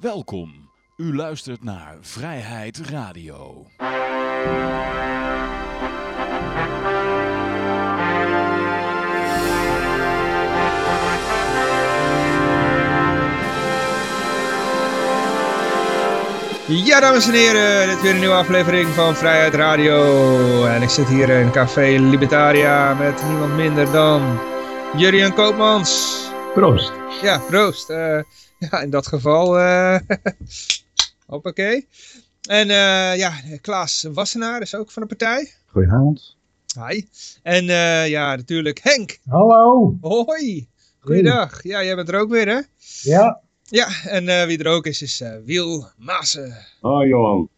Welkom. U luistert naar Vrijheid Radio. Ja, dames en heren, dit is weer een nieuwe aflevering van Vrijheid Radio. En ik zit hier in Café Libertaria met niemand minder dan Jurien Koopmans. Proost. Ja, proost. Eh, ja, in dat geval, eh hoppakee. En eh, ja, Klaas Wassenaar is ook van de partij. Goedenavond. Hi. En eh, ja, natuurlijk Henk. Hallo. Hoi. Goeiedag. Ja, jij bent er ook weer, hè? Ja. Ja, en eh, wie er ook is, is eh, Wiel Maassen. Hoi Johan.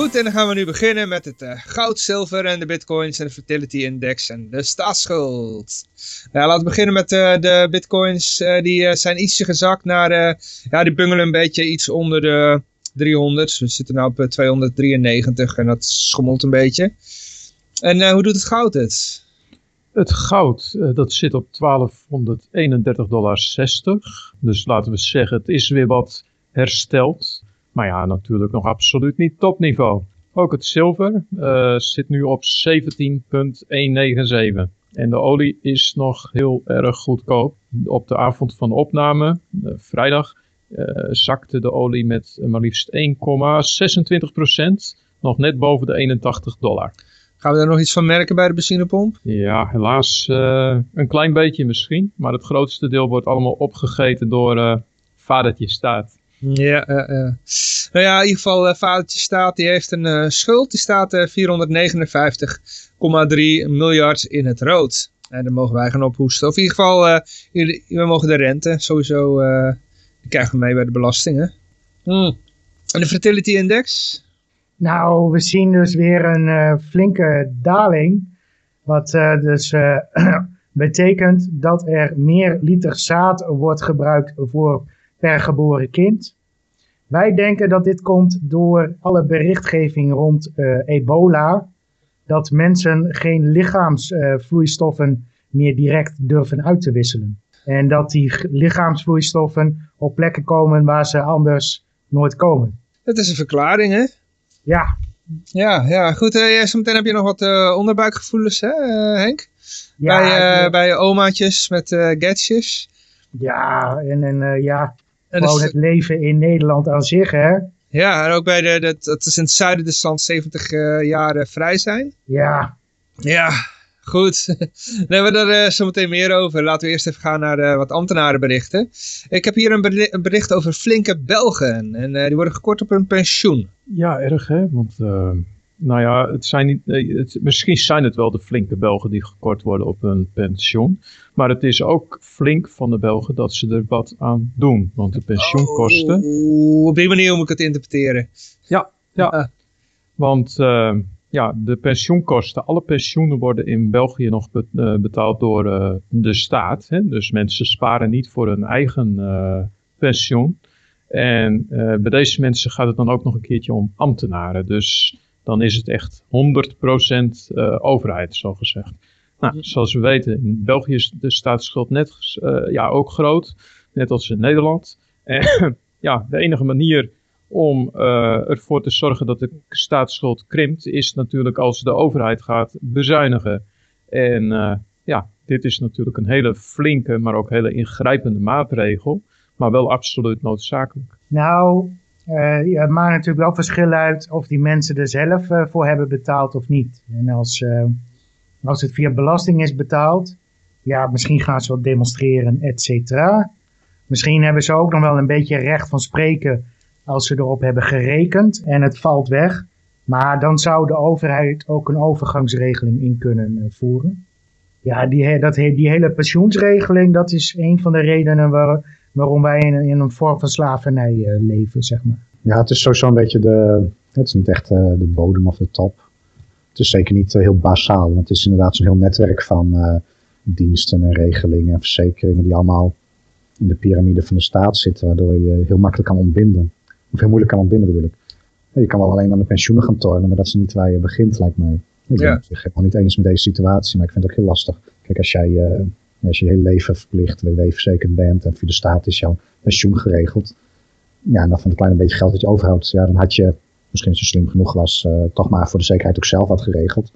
Goed, en dan gaan we nu beginnen met het eh, goud, zilver en de bitcoins en de fertility index en de staatsschuld. Ja, laten we beginnen met eh, de bitcoins. eh, die zijn ietsje gezakt naar, ja, die bungelen een beetje iets onder de 300. We zitten nu op eh, 293 en dat schommelt een beetje. En hoe doet het goud het? Het goud, dat zit op 1231,60 dollar. Dus laten we zeggen, het is weer wat hersteld. Maar ja, natuurlijk nog absoluut niet topniveau. Ook het zilver eh, zit nu op 17,197. En de olie is nog heel erg goedkoop. Op de avond van opname, eh, vrijdag, eh, zakte de olie met maar liefst 1,26% Nog net boven de 81 dollar. Gaan we daar nog iets van merken bij de benzinepomp? Ja, helaas een klein beetje misschien. Maar het grootste deel wordt allemaal opgegeten door vadertje staat. Ja, eh, eh. nou ja, in ieder geval eh, vadertje staat, die heeft een eh, schuld. Die staat eh 459,3 miljard in het rood. En daar mogen wij gaan ophoesten. Of in ieder geval, eh, we mogen de rente sowieso, eh, krijgen we mee bij de belastingen. Hmm. En de fertility index? Nou, we zien dus weer een eh, flinke daling. Wat eh, dus eh, betekent dat er meer liter zaad wordt gebruikt voor per geboren kind. Wij denken dat dit komt door alle berichtgeving rond eh, ebola. Dat mensen geen lichaamsvloeistoffen meer direct durven uit te wisselen. En dat die lichaamsvloeistoffen op plekken komen waar ze anders nooit komen. Dat is een verklaring, hè? Ja, Ja, ja goed. eh, zometeen heb je nog wat eh, onderbuikgevoelens, hè, eh, Henk? ja, bij, eh, ik- bij omaatjes met eh gadgetjes. Ja, en, en eh, ja, En gewoon dus- het leven in Nederland aan zich, hè. Ja, en ook bij de, dat, dat is in het zuiden des lands 70 eh, jaar vrij zijn. Ja, Ja, goed. Dan hebben we er eh, zo meteen meer over. Laten we eerst even gaan naar eh, wat ambtenarenberichten. Ik heb hier een beri- een bericht over flinke Belgen. En eh, die worden gekort op hun pensioen. Ja, erg hè. Want eh, nou ja, het zijn niet, het, misschien zijn het wel de flinke Belgen die gekort worden op hun pensioen. Maar het is ook flink van de Belgen dat ze er wat aan doen. Want de pensioenkosten... Oeh, op die manier moet ik het interpreteren. Ja, ja. Want eh, ja, de pensioenkosten, alle pensioenen worden in België nog eh, betaald door eh, de staat. Hè? Dus mensen sparen niet voor hun eigen pensioen. En bij deze mensen gaat het dan ook nog een keertje om ambtenaren. Dus dan is het echt 100% eh, overheid, zo gezegd. Nou, zoals we weten, in België is de staatsschuld net eh, ja, ook groot, net als in Nederland. En ja, de enige manier om eh, ervoor te zorgen dat de staatsschuld krimpt, is natuurlijk als de overheid gaat bezuinigen. En eh, ja, dit is natuurlijk een hele flinke, maar ook hele ingrijpende maatregel, maar wel absoluut noodzakelijk. nou, eh het maakt natuurlijk wel verschil uit of die mensen er zelf eh, voor hebben betaald of niet. En als, eh, als het via belasting is betaald, ja, misschien gaan ze wel demonstreren, et cetera. Misschien hebben ze ook nog wel een beetje recht van spreken als ze erop hebben gerekend en het valt weg. Maar dan zou de overheid ook een overgangsregeling in kunnen voeren. Ja, die, dat, die hele pensioensregeling, dat is een van de redenen waar, waarom wij in, in een vorm van slavernij eh, leven, zeg maar. Ja, het is sowieso een beetje de, het is niet echt eh, de bodem of de top. Het is zeker niet eh, heel basaal. want Het is inderdaad zo'n heel netwerk van eh, diensten en regelingen en verzekeringen die allemaal in de piramide van de staat zitten, waardoor je heel makkelijk kan ontbinden. Of heel moeilijk kan ontbinden bedoel ik. Je kan wel alleen aan de pensioenen gaan tornen, maar dat is niet waar je begint, lijkt mij. Ik ben Ja. het zich helemaal niet eens met deze situatie, maar ik vind het ook heel lastig. Kijk, als jij eh, Als je je leven verplicht WW-verzekerd bent en voor de staat is jouw pensioen geregeld. Ja, en dan van het kleine beetje geld dat je overhoudt, ja, dan had je, misschien als je slim genoeg was, uh, toch maar voor de zekerheid ook zelf wat geregeld.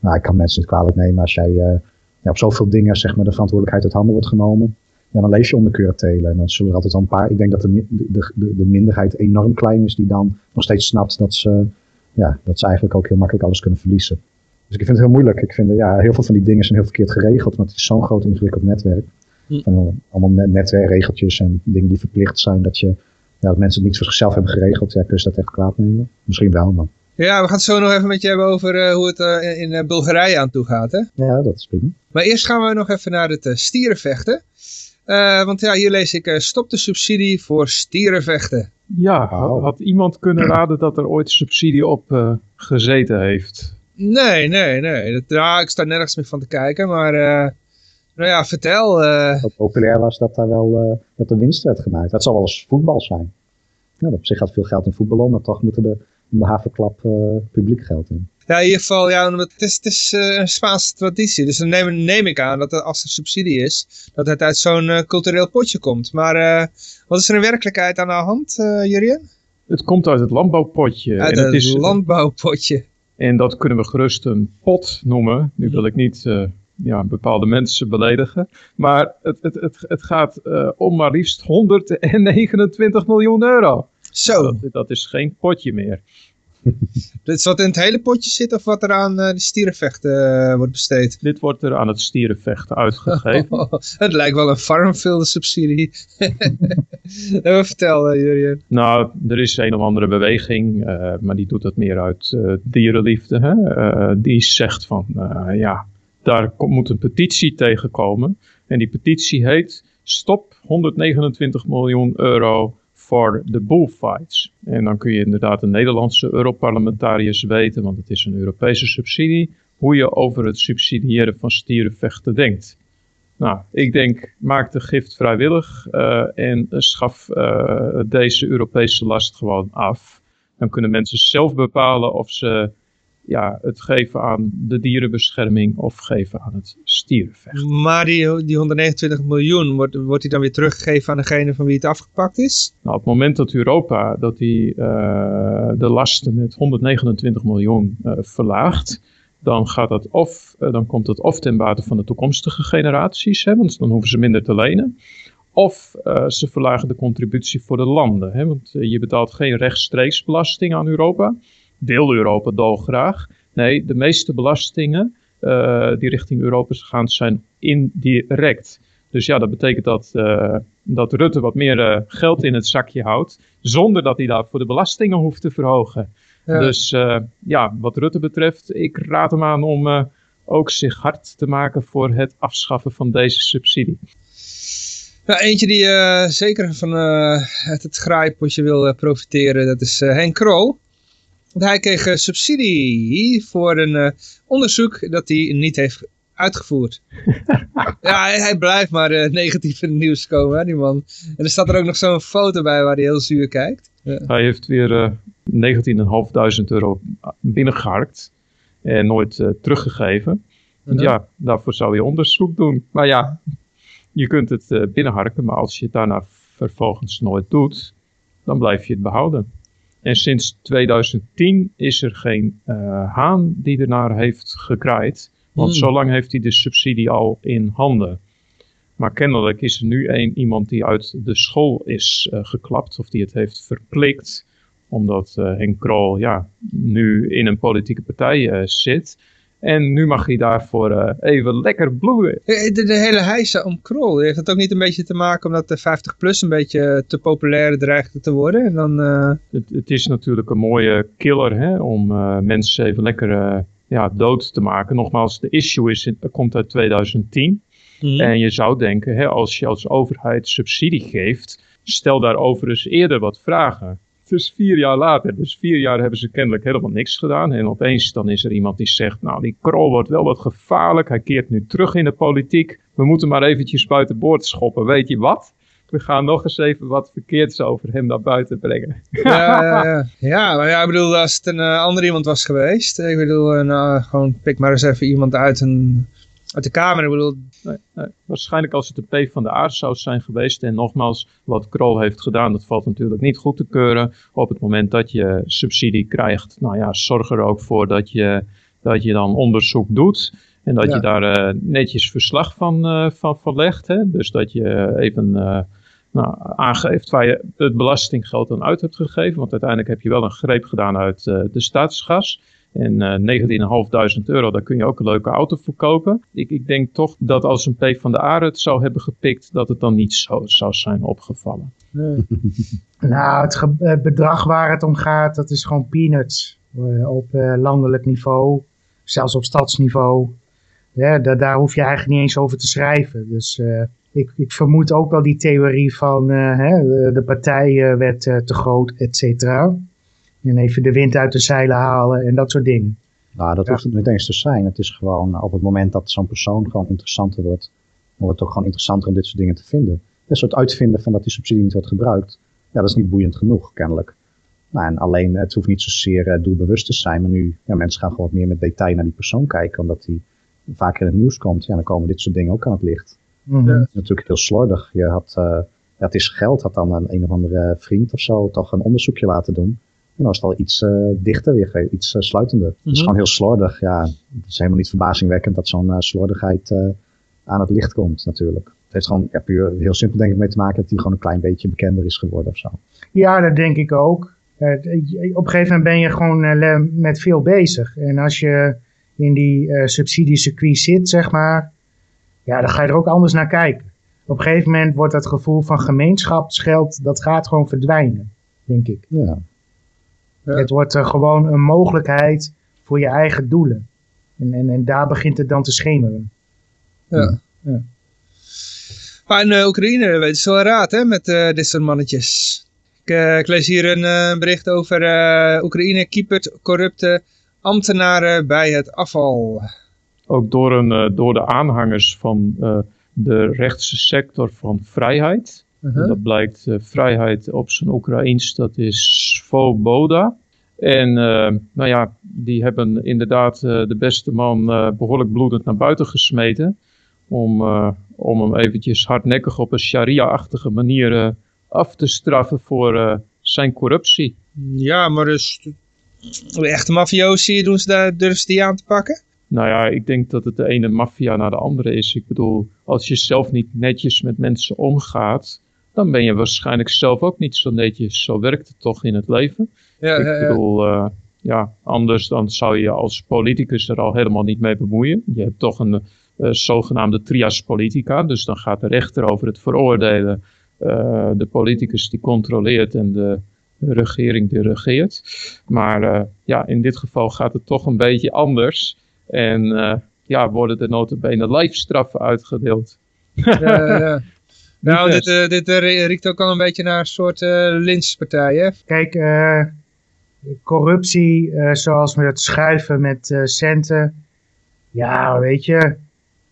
Nou, ik kan mensen niet kwalijk nemen als jij uh, ja, op zoveel dingen zeg maar, de verantwoordelijkheid uit handen wordt genomen. Ja, dan leef je onder curatelen. En dan zullen er altijd al een paar. Ik denk dat de, de, de, de minderheid enorm klein is die dan nog steeds snapt dat ze, ja, dat ze eigenlijk ook heel makkelijk alles kunnen verliezen. Dus ik vind het heel moeilijk. Ik vind ja, heel veel van die dingen zijn heel verkeerd geregeld, maar het is zo'n groot ingewikkeld netwerk. Hm. Van allemaal netwerkregeltjes en dingen die verplicht zijn dat, je, ja, dat mensen het niet voor zichzelf hebben geregeld. Ja, kun je dat echt kwaad nemen? Misschien wel, maar... Ja, we gaan het zo nog even met je hebben over uh, hoe het uh, in uh, Bulgarije aan toe gaat, hè? Ja, dat is prima. Maar eerst gaan we nog even naar het stierenvechten. want ja, hier lees ik, stop de subsidie voor stierenvechten. Ja, had, had, iemand kunnen raden dat er ooit subsidie op gezeten heeft? Nee, nee, nee. Dat, ja, ik sta nergens meer van te kijken, maar... Uh, nou ja, vertel. Uh... Wat populair was dat daar wel uh, dat er winst werd gemaakt. Dat zal wel eens voetbal zijn. Ja, op zich gaat veel geld in voetbal om, maar toch moeten de, de havenklap publiek geld in. Ja, in ieder geval, ja, het is, het is een Spaanse traditie. Dus dan neem, neem ik aan dat als er subsidie is, dat het uit zo'n cultureel potje komt. Maar wat is er in werkelijkheid aan de hand, Jurien? Het komt uit het landbouwpotje. Uit en het, het is, landbouwpotje. En dat kunnen we gerust een pot noemen. Nu wil ik niet uh, ja, bepaalde mensen beledigen. Maar het, het, het, het gaat uh, om maar liefst 129 miljoen euro. Zo. Dat, dat is geen potje meer. Dit is wat in het hele potje zit of wat er aan uh, de stierenvechten wordt besteed? Dit wordt er aan het stierenvechten uitgegeven. het lijkt wel een farmfield subsidie. Vertel, uh, Jurien. Nou, er is een of andere beweging, maar die doet dat meer uit dierenliefde. Hè? die zegt van, ja, daar moet een petitie tegenkomen. En die petitie heet Stop 129 miljoen euro voor de bullfights. En dan kun je inderdaad de Nederlandse Europarlementariërs weten, want het is een Europese subsidie, hoe je over het subsidiëren van stierenvechten denkt. Nou, ik denk, maak de gift vrijwillig uh, en schaf uh, deze Europese last gewoon af. Dan kunnen mensen zelf bepalen of ze ja, het geven aan de dierenbescherming of geven aan het stierenvechten. Maar die, die 129 miljoen, wordt, wordt die dan weer teruggegeven aan degene van wie het afgepakt is? Nou, op het moment dat Europa dat die, uh, de lasten met 129 miljoen uh, verlaagt, dan, gaat dat of, uh, dan komt het of ten bate van de toekomstige generaties, hè, want dan hoeven ze minder te lenen. Of ze verlagen de contributie voor de landen, hè, want je betaalt geen rechtstreeks belasting aan Europa deel Europa dolgraag. Nee, de meeste belastingen uh, die richting Europa gaan zijn indirect. Dus ja, dat betekent dat, uh, dat Rutte wat meer uh, geld in het zakje houdt, zonder dat hij daarvoor de belastingen hoeft te verhogen. Ja. Dus ja, wat Rutte betreft, ik raad hem aan om ook zich hard te maken voor het afschaffen van deze subsidie. Nou, eentje die zeker van het, het graaipotje wil profiteren, dat is Henk Krol. Want hij kreeg uh, subsidie voor een uh, onderzoek dat hij niet heeft uitgevoerd. ja, hij, hij, blijft maar uh, negatief in het nieuws komen, hè, die man. En er staat er ook nog zo'n foto bij waar hij heel zuur kijkt. Ja. Hij heeft weer 19.500 euro binnengeharkt en nooit teruggegeven. Want ja, daarvoor zou je onderzoek doen. Maar ja, je kunt het binnenharken, maar als je het daarna vervolgens nooit doet, dan blijf je het behouden. En sinds 2010 is er geen uh, haan die ernaar heeft gekraaid. Want hmm. zo lang heeft hij de subsidie al in handen. Maar kennelijk is er nu een, iemand die uit de school is uh, geklapt. Of die het heeft verplikt. Omdat uh, Henk Krol ja, nu in een politieke partij zit. En nu mag hij daarvoor uh, even lekker bloeien. De, de, hele heisa om Krol, heeft het ook niet een beetje te maken omdat de 50PLUS een beetje te populair dreigt te worden? En dan, uh... het, het, is natuurlijk een mooie killer hè, om uh, mensen even lekker ja, dood te maken. Nogmaals, de issue is, komt uit 2010. Mm. En je zou denken, hè, als je als overheid subsidie geeft, stel daarover eens eerder wat vragen. Is vier jaar later. Dus vier jaar hebben ze kennelijk helemaal niks gedaan. En opeens dan is er iemand die zegt, nou die krol wordt wel wat gevaarlijk. Hij keert nu terug in de politiek. We moeten maar eventjes buiten boord schoppen. Weet je wat? We gaan nog eens even wat verkeerds over hem naar buiten brengen. Ja, ja, ja. ja maar ja, ik bedoel, als het een uh, ander iemand was geweest. Ik bedoel, uh, nou, gewoon pik maar eens even iemand uit een uit de Kamer. Ik bedoel, Nee, nee. Waarschijnlijk als het de P van de A zou zijn geweest. En nogmaals, wat Krol heeft gedaan, dat valt natuurlijk niet goed te keuren. Op het moment dat je subsidie krijgt, nou ja, zorg er ook voor dat je, dat je dan onderzoek doet. En dat Ja. je daar eh, netjes verslag van, eh, van, van legt. Hè? Dus dat je even eh, nou, aangeeft waar je het belastinggeld aan uit hebt gegeven. Want uiteindelijk heb je wel een greep gedaan uit de staatsgas. En eh 19.500 euro, daar kun je ook een leuke auto voor kopen. Ik, ik denk toch dat als een P van de A het zou hebben gepikt, dat het dan niet zo zou zijn opgevallen. Nou, het bedrag waar het om gaat, dat is gewoon peanuts. eh, op eh, landelijk niveau, zelfs op stadsniveau. Daar hoef je eigenlijk niet eens over te schrijven. Dus ik, ik vermoed ook wel die theorie van hè, de, partij werd te groot, et cetera. En even de wind uit de zeilen halen en dat soort dingen. Nou, dat Ja. hoeft het niet eens te zijn. Het is gewoon op het moment dat zo'n persoon gewoon interessanter wordt, dan wordt het ook gewoon interessanter om dit soort dingen te vinden. Dus het uitvinden van dat die subsidie niet wordt gebruikt, ja, dat is niet boeiend genoeg, kennelijk. Nou, en alleen, het hoeft niet zozeer eh, doelbewust te zijn, maar nu, ja, mensen gaan gewoon wat meer met detail naar die persoon kijken, omdat die vaker in het nieuws komt. Ja, dan komen dit soort dingen ook aan het licht. Mhm. Ja. Het is natuurlijk heel slordig. Je had, eh, ja, het is geld, had dan een, een of andere vriend of zo toch een onderzoekje laten doen. Dan was het al iets eh, dichter weer, iets eh, sluitender. Het is Mhm. gewoon heel slordig. Ja, het is helemaal niet verbazingwekkend dat zo'n eh, slordigheid aan het licht komt natuurlijk. Het heeft gewoon ja, puur heel simpel denk ik mee te maken dat hij gewoon een klein beetje bekender is geworden of zo. Ja, dat denk ik ook. Op een gegeven moment ben je gewoon met veel bezig. En als je in die subsidiecircuit zit, zeg maar, ja, dan ga je er ook anders naar kijken. Op een gegeven moment wordt dat gevoel van gemeenschapsgeld, dat gaat gewoon verdwijnen, denk ik. Ja, Ja. Het wordt eh, gewoon een mogelijkheid voor je eigen doelen. En, en, en daar begint het dan te schemeren. Ja. Ja. Maar in eh, Oekraïne weten ze wel raad hè, met eh, dit soort mannetjes. Ik, ik lees hier een eh, bericht over eh, Oekraïne kiepert corrupte ambtenaren bij het afval. Ook door, een, door de aanhangers van eh, de rechtse sector van vrijheid. Uh-huh. Dat blijkt eh, vrijheid op zijn Oekraïens, dat is Svoboda. En eh, nou ja, die hebben inderdaad eh, de beste man eh, behoorlijk bloedend naar buiten gesmeten. Om, om hem eventjes hardnekkig op een sharia-achtige manier af te straffen voor zijn corruptie. Ja, maar dus de echte mafiosi doen ze daar, durven ze die aan te pakken? Nou ja, ik denk dat het de ene maffia naar de andere is. Ik bedoel, als je zelf niet netjes met mensen omgaat, dan ben je waarschijnlijk zelf ook niet zo netjes. Zo werkt het toch in het leven. Ja, ik ja, bedoel, eh, ja, anders dan zou je als politicus er al helemaal niet mee bemoeien. Je hebt toch een eh, zogenaamde trias politica, dus dan gaat de rechter over het veroordelen. eh, de politicus die controleert en de regering die regeert. Maar ja, in dit geval gaat het toch een beetje anders. En ja, worden er notabene lijfstraffen uitgedeeld. ja, ja, ja. Nou, dit, eh, dit eh, riekt ook al een beetje naar een soort eh lynchpartij, hè? Kijk, corruptie, zoals we het schuiven met centen. Ja, weet je,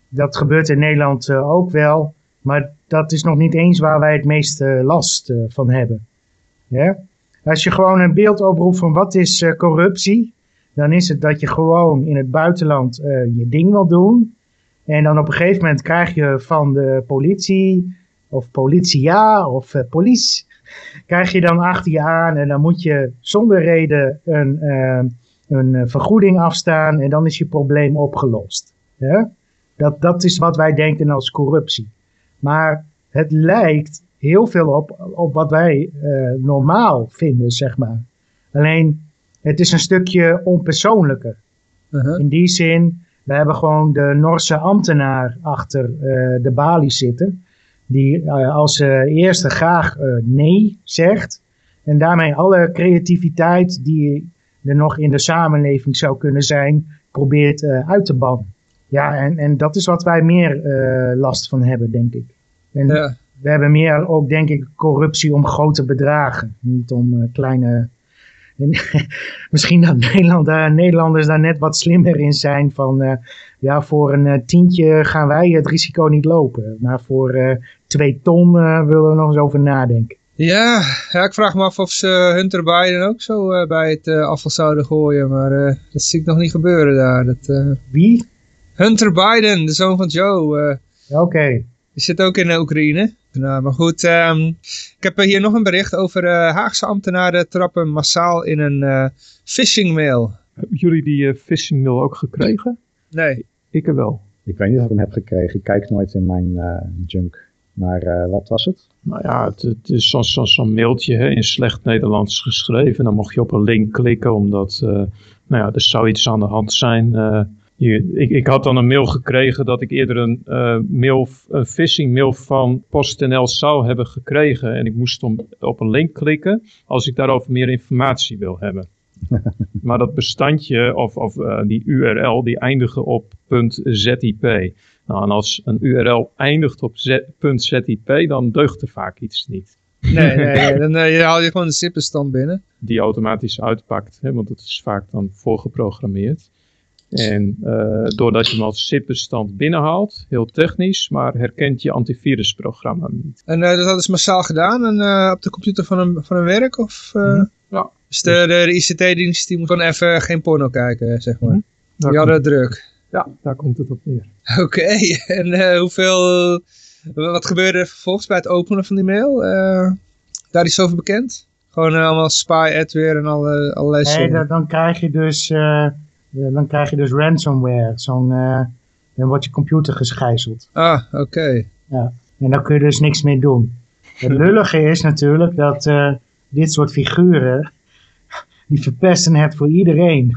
dat gebeurt in Nederland ook wel. Maar dat is nog niet eens waar wij het meeste last van hebben. Ja? Als je gewoon een beeld oproept van wat is corruptie, dan is het dat je gewoon in het buitenland je ding wil doen. En dan op een gegeven moment krijg je van de politie, of politia, of eh, police, krijg je dan achter je aan en dan moet je zonder reden een, eh, een eh, vergoeding afstaan en dan is je probleem opgelost. Ja? Dat, dat is wat wij denken als corruptie. Maar het lijkt heel veel op, op wat wij normaal vinden, zeg maar. Alleen, het is een stukje onpersoonlijker. Uh-huh. In die zin, we hebben gewoon de Norse ambtenaar achter de balie zitten. Die eh, als eh, eerste graag eh, nee zegt. En daarmee alle creativiteit die er nog in de samenleving zou kunnen zijn, probeert eh, uit te bannen. Ja, en, en dat is wat wij meer last van hebben, denk ik. En Ja. we hebben meer ook, denk ik, corruptie om grote bedragen. Niet om kleine... Misschien dat Nederland, Nederlanders daar net wat slimmer in zijn. Van eh, ja, voor een eh, tientje gaan wij het risico niet lopen. Maar voor eh, twee ton willen we nog eens over nadenken. Ja, ja, ik vraag me af of ze Hunter Biden ook zo bij het afval zouden gooien. Maar dat zie ik nog niet gebeuren daar. Dat, Wie? Hunter Biden, de zoon van Joe. Oké. Die zit ook in de Oekraïne. Nou, maar goed, ehm, ik heb hier nog een bericht over eh, Haagse ambtenaren trappen massaal in een eh phishing mail. Hebben jullie die eh, phishing mail ook gekregen? Nee. Ik er wel. Ik weet niet of ik hem heb gekregen. Ik kijk nooit in mijn eh, junk. Maar eh, wat was het? Nou ja, het, het is zo'n zo, zo'n mailtje hè, in slecht Nederlands geschreven. Dan mocht je op een link klikken omdat eh, nou ja, er zou iets aan de hand zijn. Je, ik, ik had dan een mail gekregen dat ik eerder een, eh, mail, een phishing mail van PostNL zou hebben gekregen. En ik moest om, op een link klikken als ik daarover meer informatie wil hebben. maar dat bestandje of, of eh, die URL die eindigen op .zip. Nou, en als een URL eindigt op .zip, dan deugt er vaak iets niet. Nee, nee, nee. Dan eh, haal je gewoon de zippenstand binnen. Die automatisch uitpakt, hè, want dat is vaak dan voorgeprogrammeerd. En eh, doordat je hem als zip-bestand binnenhaalt, heel technisch, maar herkent je antivirusprogramma niet. En eh, dat ze massaal gedaan en, eh, op de computer van een, van een werk? Of, eh, Mhm. Ja. Dus de, ICT-dienst die moet gewoon even geen porno kijken, zeg maar. Mhm. Daar Die hadden druk. ja, daar komt het op neer. Oké, en eh, hoeveel... Wat gebeurde er vervolgens bij het openen van die mail? Eh, daar is zoveel bekend? Gewoon allemaal spy-adware en alle, allerlei Nee, soorten. dan, dan krijg je dus, dan krijg je dus ransomware. Zo'n, eh, dan wordt je computer gegijzeld. Ah, oké. En dan kun je dus niks meer doen. Het lullige is natuurlijk dat eh, dit soort figuren, die verpesten het voor iedereen.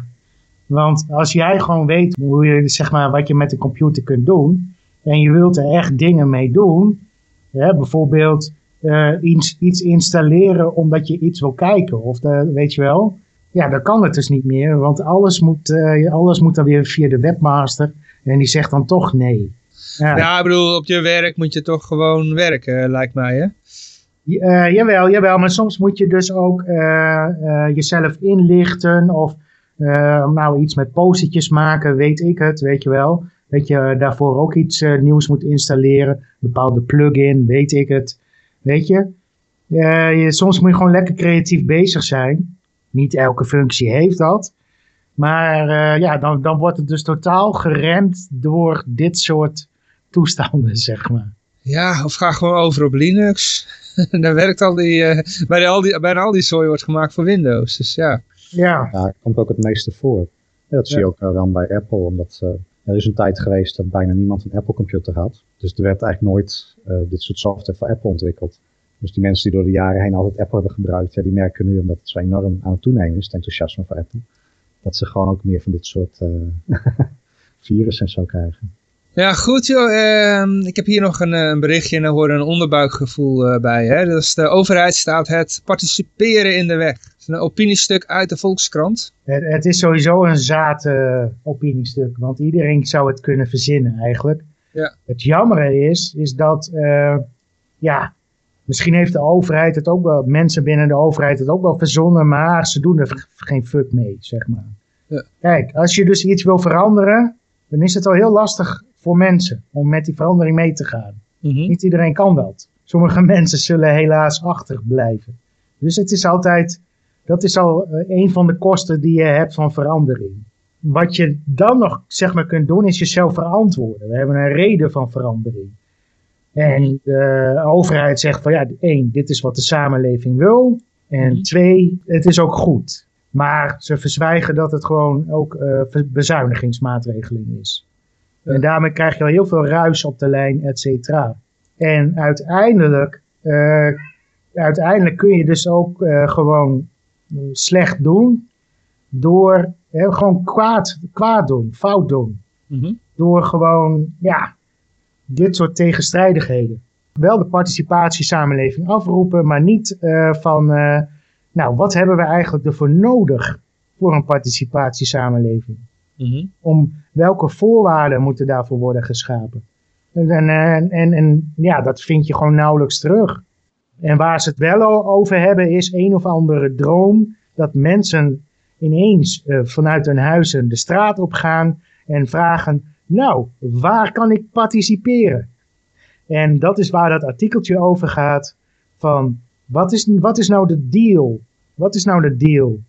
Want als jij gewoon weet hoe je, zeg maar, wat je met de computer kunt doen, en je wilt er echt dingen mee doen, hè, bijvoorbeeld eh, iets, iets installeren omdat je iets wil kijken, of de, weet je wel, ja, dan kan het dus niet meer, want alles moet, eh, alles moet dan weer via de webmaster, en die zegt dan toch nee. Ja. Ja, ik bedoel, op je werk moet je toch gewoon werken, lijkt mij, hè? Eh, jawel, jawel, maar soms moet je dus ook eh, eh, jezelf inlichten of eh, nou iets met postertjes maken, weet ik het, weet je wel. Dat je daarvoor ook iets eh, nieuws moet installeren, een bepaalde plugin, weet ik het, weet je. Eh, je. Soms moet je gewoon lekker creatief bezig zijn. Niet elke functie heeft dat. Maar eh, ja, dan, dan wordt het dus totaal geremd door dit soort toestanden, zeg maar. Ja, of ga gewoon over op Linux. Daar werkt al die, eh, bijna, al die, bijna al die zooi wordt gemaakt voor Windows. Dus ja. Ja, Ja, komt ook het meeste voor. Ja, dat zie je ook eh, dan bij Apple, omdat eh, er is een tijd geweest dat bijna niemand een Apple computer had. Dus er werd eigenlijk nooit eh, dit soort software voor Apple ontwikkeld. Dus die mensen die door de jaren heen altijd Apple hebben gebruikt, ja, die merken nu, omdat het zo enorm aan het toenemen is, het enthousiasme voor Apple, dat ze gewoon ook meer van dit soort eh virus en zo krijgen. Ja, goed joh. Ehm, ik heb hier nog een, eh, een berichtje en daar hoort een onderbuikgevoel eh, bij. Hè? Dat is de overheid staat het participeren in de weg. Dat is een opiniestuk uit de Volkskrant. Het, het is sowieso een zaad opiniestuk, want iedereen zou het kunnen verzinnen eigenlijk. Ja. Het jammere is, is dat, eh, ja, misschien heeft de overheid het ook wel, mensen binnen de overheid het ook wel verzonnen, maar ze doen er geen fuck mee, zeg maar. Ja. Kijk, als je dus iets wil veranderen, dan is het al heel lastig voor mensen om met die verandering mee te gaan. Niet iedereen kan dat. Sommige mensen zullen helaas achterblijven. Dus het is altijd, dat is al eh, een van de kosten die je hebt van verandering. Wat je dan nog zeg maar kunt doen is jezelf verantwoorden. We hebben een reden van verandering. En de overheid zegt van ja, één, dit is wat de samenleving wil. En Mhm. twee, het is ook goed. Maar ze verzwijgen dat het gewoon ook ver- bezuinigingsmaatregeling is. Ja. En daarmee krijg je al heel veel ruis op de lijn, et cetera. En uiteindelijk, eh, uiteindelijk kun je dus ook eh, gewoon slecht doen door gewoon kwaad, kwaad doen, fout doen. Mhm. Door gewoon, ja, dit soort tegenstrijdigheden. Wel de participatiesamenleving afroepen, maar niet eh, van, eh, nou, wat hebben we eigenlijk ervoor nodig voor een participatiesamenleving? Mhm. om welke voorwaarden moeten daarvoor worden geschapen. En, en, en, ja, dat vind je gewoon nauwelijks terug. En waar ze het wel over hebben is een of andere droom dat mensen ineens eh, vanuit hun huizen de straat op gaan en vragen, nou, waar kan ik participeren? En dat is waar dat artikeltje over gaat van, wat is, wat is nou de deal? Wat is nou de deal?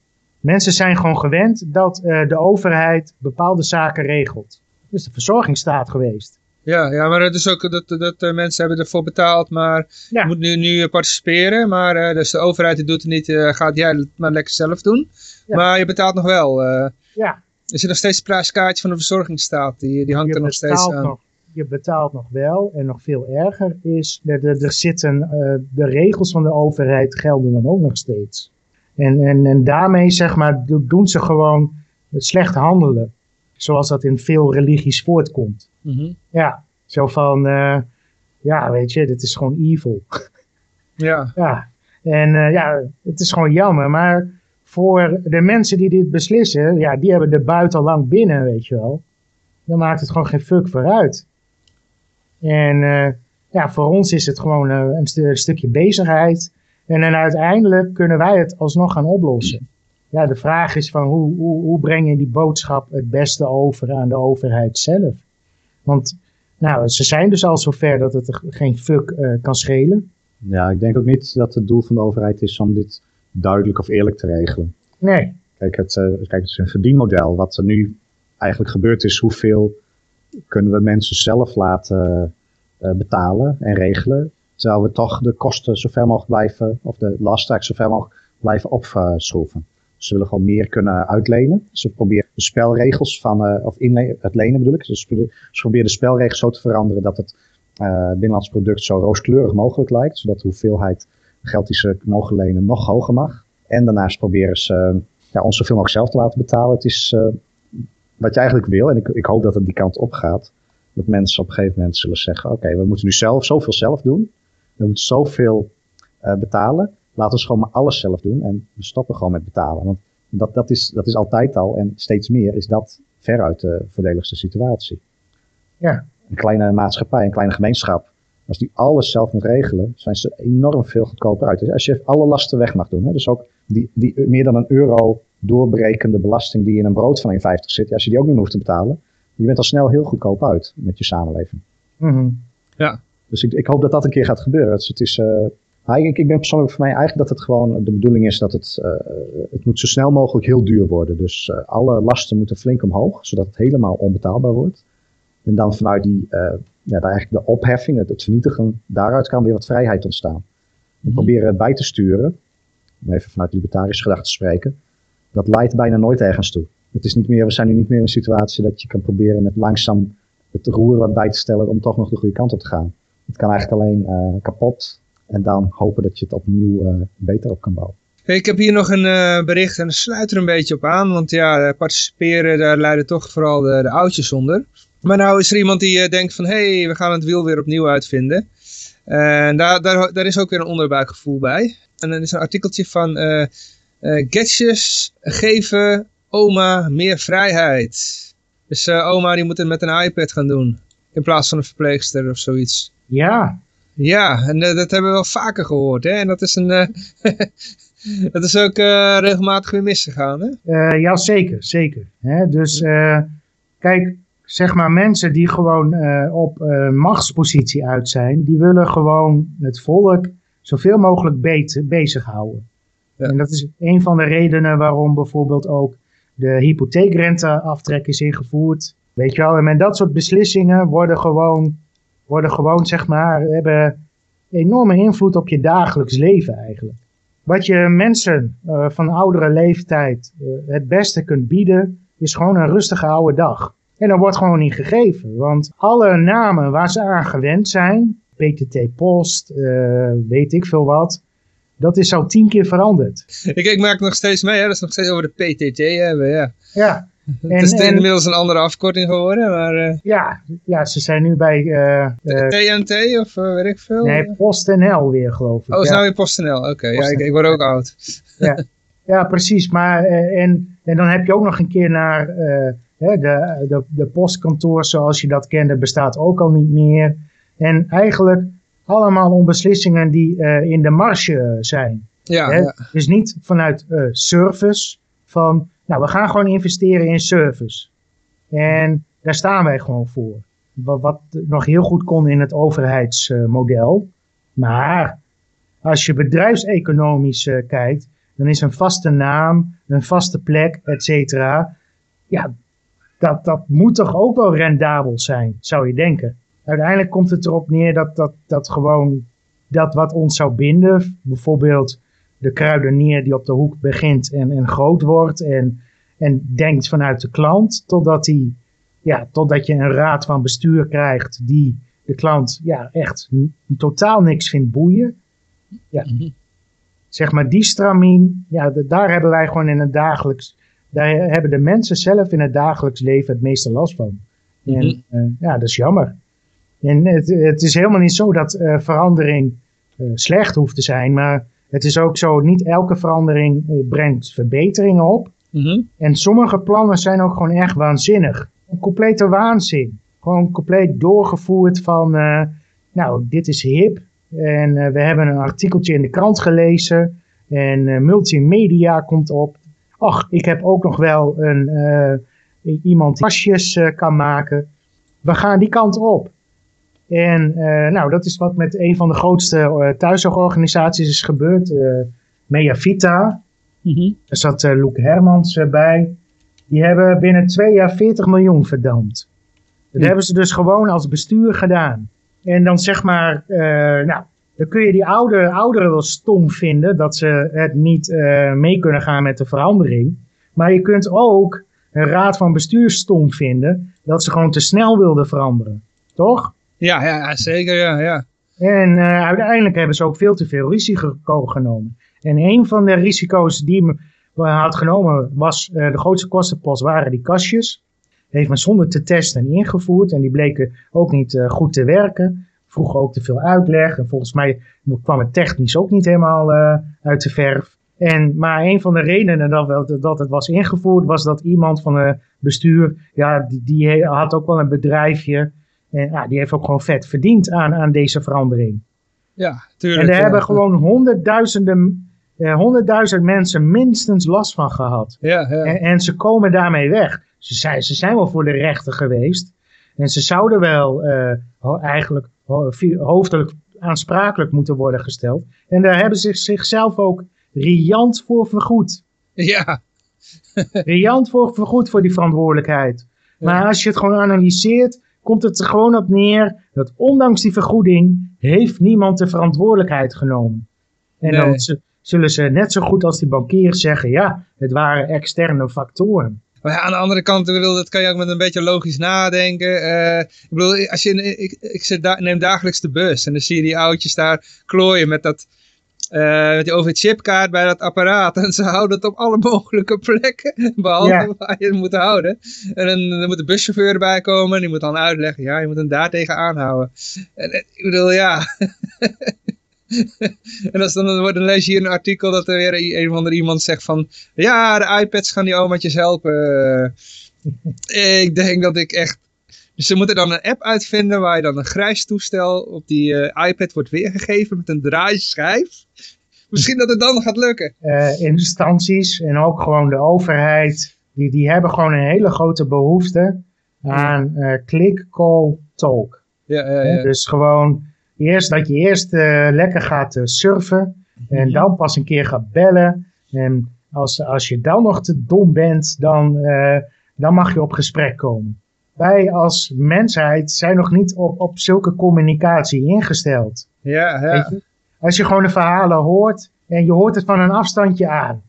Mensen zijn gewoon gewend dat eh, de overheid bepaalde zaken regelt. is de verzorgingsstaat geweest. Ja, ja, maar het is ook dat, dat uh, mensen hebben ervoor betaald, maar Ja. je moet nu, nu participeren. Maar eh, dus de overheid die doet het niet, eh, gaat jij het maar lekker zelf doen. Ja. Maar je betaalt nog wel. eh. Ja, er zit nog steeds het prijskaartje van de verzorgingsstaat, die, die hangt je er nog steeds aan. nog, je betaalt nog wel. En nog veel erger is, er, er, er zitten, eh, de regels van de overheid gelden dan ook nog steeds. En, en, en daarmee zeg maar, do- doen ze gewoon slecht handelen. Zoals dat in veel religies voortkomt. Mhm. Ja, zo van, eh, ja weet je, dit is gewoon evil. Ja, Ja, en eh, ja, het is gewoon jammer. Maar voor de mensen die dit beslissen, ja, die hebben de buit lang binnen, weet je wel. Dan maakt het gewoon geen fuck vooruit. En eh, ja, voor ons is het gewoon eh, een stukje bezigheid. En dan uiteindelijk kunnen wij het alsnog gaan oplossen. Ja, de vraag is van hoe, hoe, hoe breng je die boodschap het beste over aan de overheid zelf? Want nou, ze zijn dus al zover dat het er geen fuck eh, kan schelen. Ja, ik denk ook niet dat het doel van de overheid is om dit duidelijk of eerlijk te regelen. Nee, Kijk, het, eh, kijk, het is een verdienmodel. Wat er nu eigenlijk gebeurt is hoeveel kunnen we mensen zelf laten eh, betalen en regelen. Terwijl we toch de kosten zo ver mogelijk blijven, of de lasten eigenlijk zo ver mogelijk blijven opschroeven. Ze willen gewoon meer kunnen uitlenen. Ze proberen de spelregels van, eh, of inle- het lenen bedoel ik. Ze proberen de spelregels zo te veranderen dat het binnenlands product zo rooskleurig mogelijk lijkt. Zodat de hoeveelheid geld die ze mogen lenen nog hoger mag. En daarnaast proberen ze ja, ons zoveel mogelijk zelf te laten betalen. Het is eh, wat je eigenlijk wil, en ik, ik hoop dat het die kant op gaat, dat mensen op een gegeven moment zullen zeggen, oké, we moeten nu zelf zoveel zelf doen, we moeten zoveel eh, betalen, laten we gewoon maar alles zelf doen en we stoppen gewoon met betalen. Want dat, dat, is, dat is altijd al, en steeds meer, is dat veruit de voordeligste situatie. Ja. Een kleine maatschappij, een kleine gemeenschap, als die alles zelf moet regelen, zijn ze enorm veel goedkoper uit. Dus als je alle lasten weg mag doen, hè, dus ook die, die meer dan een euro doorbrekende belasting die in een brood van 1,50 zit, ja, als je die ook niet meer hoeft te betalen, je bent al snel heel goedkoop uit met je samenleving. Mhm. Dus ik, ik hoop dat dat een keer gaat gebeuren. Dus het is, maar ik, ik ben persoonlijk voor mij eigenlijk dat het gewoon de bedoeling is dat het, eh, het moet zo snel mogelijk heel duur worden. Dus eh, alle lasten moeten flink omhoog, zodat het helemaal onbetaalbaar wordt. En dan vanuit die, ja, daar eigenlijk de opheffing, het, het vernietigen, daaruit kan weer wat vrijheid ontstaan. We proberen het bij te sturen, om even vanuit libertarische gedachten te spreken. Dat leidt bijna nooit ergens toe. Het is niet meer, we zijn nu niet meer in een situatie dat je kan proberen met langzaam het roer wat bij te stellen om toch nog de goede kant op te gaan. Het kan eigenlijk alleen eh, kapot en dan hopen dat je het opnieuw eh, beter op kan bouwen. Hey, Ik heb hier nog een eh, bericht en dat sluit er een beetje op aan. Want ja, participeren, daar leiden toch vooral de, de oudjes onder. Maar nou is er iemand die eh, denkt van, hé, hey, we gaan het wiel weer opnieuw uitvinden. En daar, daar, daar is ook weer een onderbuikgevoel bij. En dan is een artikeltje van, eh eh, gadgets geven oma meer vrijheid. Dus oma die moet het met een iPad gaan doen. In plaats van een verpleegster of zoiets. Ja, Ja, en dat hebben we wel vaker gehoord. Hè? En dat is, een, dat is ook regelmatig weer misgegaan. Hè? ja zeker, zeker. Hè? Dus kijk, zeg maar mensen die gewoon eh, op eh, machtspositie uit zijn, die willen gewoon het volk zoveel mogelijk bezighouden. Ja. En dat is een van de redenen waarom bijvoorbeeld ook de hypotheekrenteaftrek is ingevoerd. Weet je wel, en met dat soort beslissingen worden gewoon, worden gewoon zeg maar, hebben enorme invloed op je dagelijks leven eigenlijk. Wat je mensen eh, van oudere leeftijd het beste kunt bieden, is gewoon een rustige oude dag. En dat wordt gewoon niet gegeven, want alle namen waar ze aan gewend zijn, PTT Post, eh, weet ik veel wat, dat is al tien keer veranderd. Ik, ik maak nog steeds mee, hè? dat is nog steeds over de PTT hebben. Ja. Ja, het is en- inmiddels een andere afkorting geworden, maar eh, ja, ja ze zijn nu bij eh, eh, TNT of weet ik veel. nee, PostNL weer geloof ik. oh, is ja. nou weer PostNL. Oké, ja, ik, ik word ook oud. Ja, precies. Maar, en, en dan heb je ook nog een keer naar hè, de, de, de postkantoor zoals je dat kende, bestaat ook al niet meer. En eigenlijk allemaal om beslissingen die eh, in de marge zijn. Ja, Hè? ja. Dus niet vanuit eh, service, van nou we gaan gewoon investeren in service. En daar staan wij gewoon voor. Wat, wat nog heel goed kon in het overheidsmodel. maar als je bedrijfseconomisch eh, kijkt, dan is een vaste naam, een vaste plek, et cetera. Ja, dat, dat moet toch ook wel rendabel zijn, zou je denken. Uiteindelijk komt het erop neer dat, dat, dat gewoon dat wat ons zou binden, bijvoorbeeld de kruidenier die op de hoek begint en, en groot wordt en, en denkt vanuit de klant, totdat, die, ja, totdat je een raad van bestuur krijgt die de klant ja, echt totaal niks vindt boeien. Ja, zeg maar die stramien, ja, daar hebben wij gewoon in het dagelijks, daar hebben de mensen zelf in het dagelijks leven het meeste last van. En Mhm. eh, ja, dat is jammer. En het, het is helemaal niet zo dat eh, verandering eh, slecht hoeft te zijn, maar het is ook zo, niet elke verandering brengt verbeteringen op. Mhm. En sommige plannen zijn ook gewoon echt waanzinnig. Een complete waanzin. Gewoon compleet doorgevoerd van, nou, dit is hip. En we hebben een artikeltje in de krant gelezen. En multimedia komt op. Ach, ik heb ook nog wel een, eh, iemand die pasjes eh, kan maken. We gaan die kant op. En eh, nou, dat is wat met een van de grootste thuiszorgorganisaties is gebeurd. Mea Vita. Mhm. Er zat Loek Hermans bij. Die hebben binnen twee jaar 40 miljoen verdampt. Dat hebben ze dus gewoon als bestuur gedaan. En dan zeg maar, nou, dan kun je die oude, ouderen wel stom vinden dat ze het niet eh, mee kunnen gaan met de verandering. Maar je kunt ook een raad van bestuur stom vinden dat ze gewoon te snel wilden veranderen. Toch? Ja, ja, zeker, ja, ja. En eh, uiteindelijk hebben ze ook veel te veel risico genomen. En een van de risico's die men had genomen was, eh, de grootste kostenpost waren die kastjes. Heeft men zonder te testen ingevoerd en die bleken ook niet goed te werken. Vroegen ook te veel uitleg en volgens mij kwam het technisch ook niet helemaal eh, uit de verf. En, maar een van de redenen dat, dat het was ingevoerd was dat iemand van het bestuur, ja, die, die had ook wel een bedrijfje. En ja, die heeft ook gewoon vet verdiend aan, aan deze verandering. Ja, tuurlijk. En daar ja. hebben gewoon honderdduizenden, eh, honderdduizend mensen minstens last van gehad. Ja, ja. En, en ze komen daarmee weg. Ze zijn, ze zijn wel voor de rechter geweest. En ze zouden wel eh, eigenlijk ho- hoofdelijk aansprakelijk moeten worden gesteld. En daar hebben ze zichzelf ook riant voor vergoed. ja. Riant voor vergoed voor die verantwoordelijkheid. Maar als je het gewoon analyseert, komt het er gewoon op neer dat ondanks die vergoeding heeft niemand de verantwoordelijkheid genomen. En Nee. dan zullen ze net zo goed als die bankiers zeggen, ja, het waren externe factoren. Maar ja, aan de andere kant, ik bedoel, dat kan je ook met een beetje logisch nadenken. Eh, ik bedoel, als je, ik, ik zit da neem dagelijks de bus en dan zie je die oudjes daar klooien met dat... eh, met die OV-chipkaart bij dat apparaat. En ze houden het op alle mogelijke plekken. Behalve Ja. waar je het moet houden. En dan, dan moet de buschauffeur erbij komen. En die moet dan uitleggen. Ja, je moet hem daar tegen aanhouden. En, eh, ik bedoel, ja. en als dan, dan, dan lees je hier een artikel dat er weer een of ander iemand zegt van... Ja, de iPads gaan die omaatjes helpen. Ik denk dat ik echt... Dus ze moeten dan een app uitvinden waar je dan een grijs toestel op die eh, iPad wordt weergegeven met een draaischijf. Misschien dat het dan gaat lukken. Eh, instanties en ook gewoon de overheid, die, die hebben gewoon een hele grote behoefte aan eh click, call, talk. Ja, ja, ja. Dus gewoon eerst dat je eerst eh, lekker gaat eh, surfen en dan pas een keer gaat bellen. En als, als je dan nog te dom bent, dan, eh, dan mag je op gesprek komen. Wij als mensheid zijn nog niet op, op zulke communicatie ingesteld. ja, ja. Weet je? Als je gewoon de verhalen hoort en je hoort het van een afstandje aan.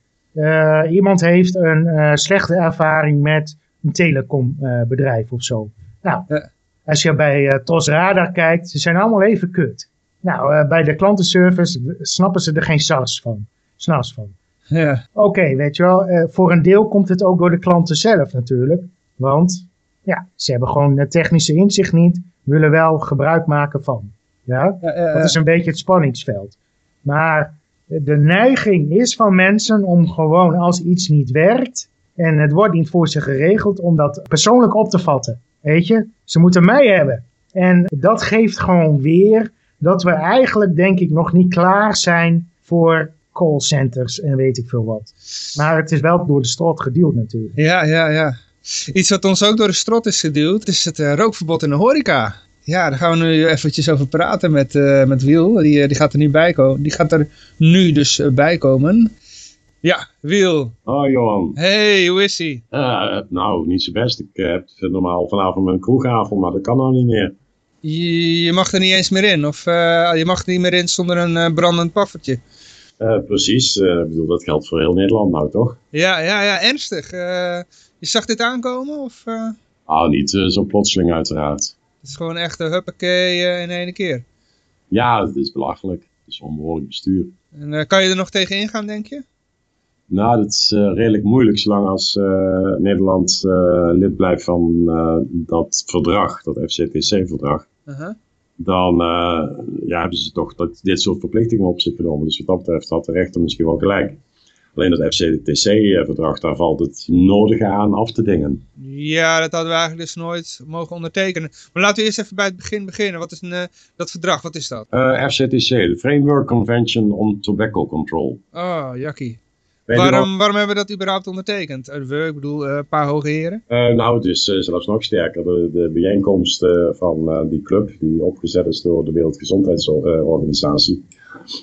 Iemand heeft een slechte ervaring met een telecombedrijf of zo. Nou, Ja. Als je bij eh TOS Radar kijkt, ze zijn allemaal even kut. Nou, eh, bij de klantenservice snappen ze er geen sas van. S'nachts van. ja. Oké, weet je wel, eh, voor een deel komt het ook door de klanten zelf natuurlijk. Want ja, ze hebben gewoon het technische inzicht niet, willen wel gebruik maken van. Ja, Dat is een beetje het spanningsveld. Maar de neiging is van mensen om gewoon als iets niet werkt en het wordt niet voor ze geregeld, om dat persoonlijk op te vatten. Weet je, ze moeten mij hebben. En dat geeft gewoon weer dat we eigenlijk, denk ik, nog niet klaar zijn voor callcenters en weet ik veel wat. Maar het is wel door de strot gedeeld natuurlijk. Ja, ja, ja. Iets wat ons ook door de strot is geduwd, is het eh, rookverbod in de horeca. Ja, daar gaan we nu eventjes over praten met, eh, met Wiel. Die, eh, die gaat er nu bij komen. Die gaat er nu dus bij komen. Ja, Wiel. Oh, Johan. Hey, hoe is ie? Uh, nou, niet zo best. Ik heb normaal vanavond mijn kroegavond, maar dat kan nou niet meer. Je, je, mag er niet eens meer in, of uh, je mag er niet meer in zonder een brandend paffertje. Precies, ik bedoel, dat geldt voor heel Nederland nou, toch? Ja, ja, ja, ernstig. je zag dit aankomen, of? Ah, niet zo plotseling uiteraard. Het is gewoon echt een huppakee in één keer. Ja, het is belachelijk. Het is onbehoorlijk bestuur. En kan je er nog tegen ingaan, denk je? Nou, dat is uh, redelijk moeilijk zolang als uh, Nederland uh, lid blijft van dat verdrag, dat FCTC-verdrag. -huh. Dan ja, hebben ze toch dat, dit soort verplichtingen op zich genomen. Dus wat dat betreft had de rechter misschien wel gelijk. Alleen dat FCTC-verdrag, daar valt het nodige aan af te dingen. Ja, dat hadden we eigenlijk dus nooit mogen ondertekenen. Maar laten we eerst even bij het begin beginnen. Wat is een, dat verdrag, wat is dat? FCTC, de Framework Convention on Tobacco Control. Oh, jakkie. Waarom, waarom hebben we dat überhaupt ondertekend? We, ik bedoel, een paar hoge heren? Uh, nou, het is uh, zelfs nog sterker. De, de bijeenkomst uh, van die club, die opgezet is door de Wereldgezondheidsorganisatie,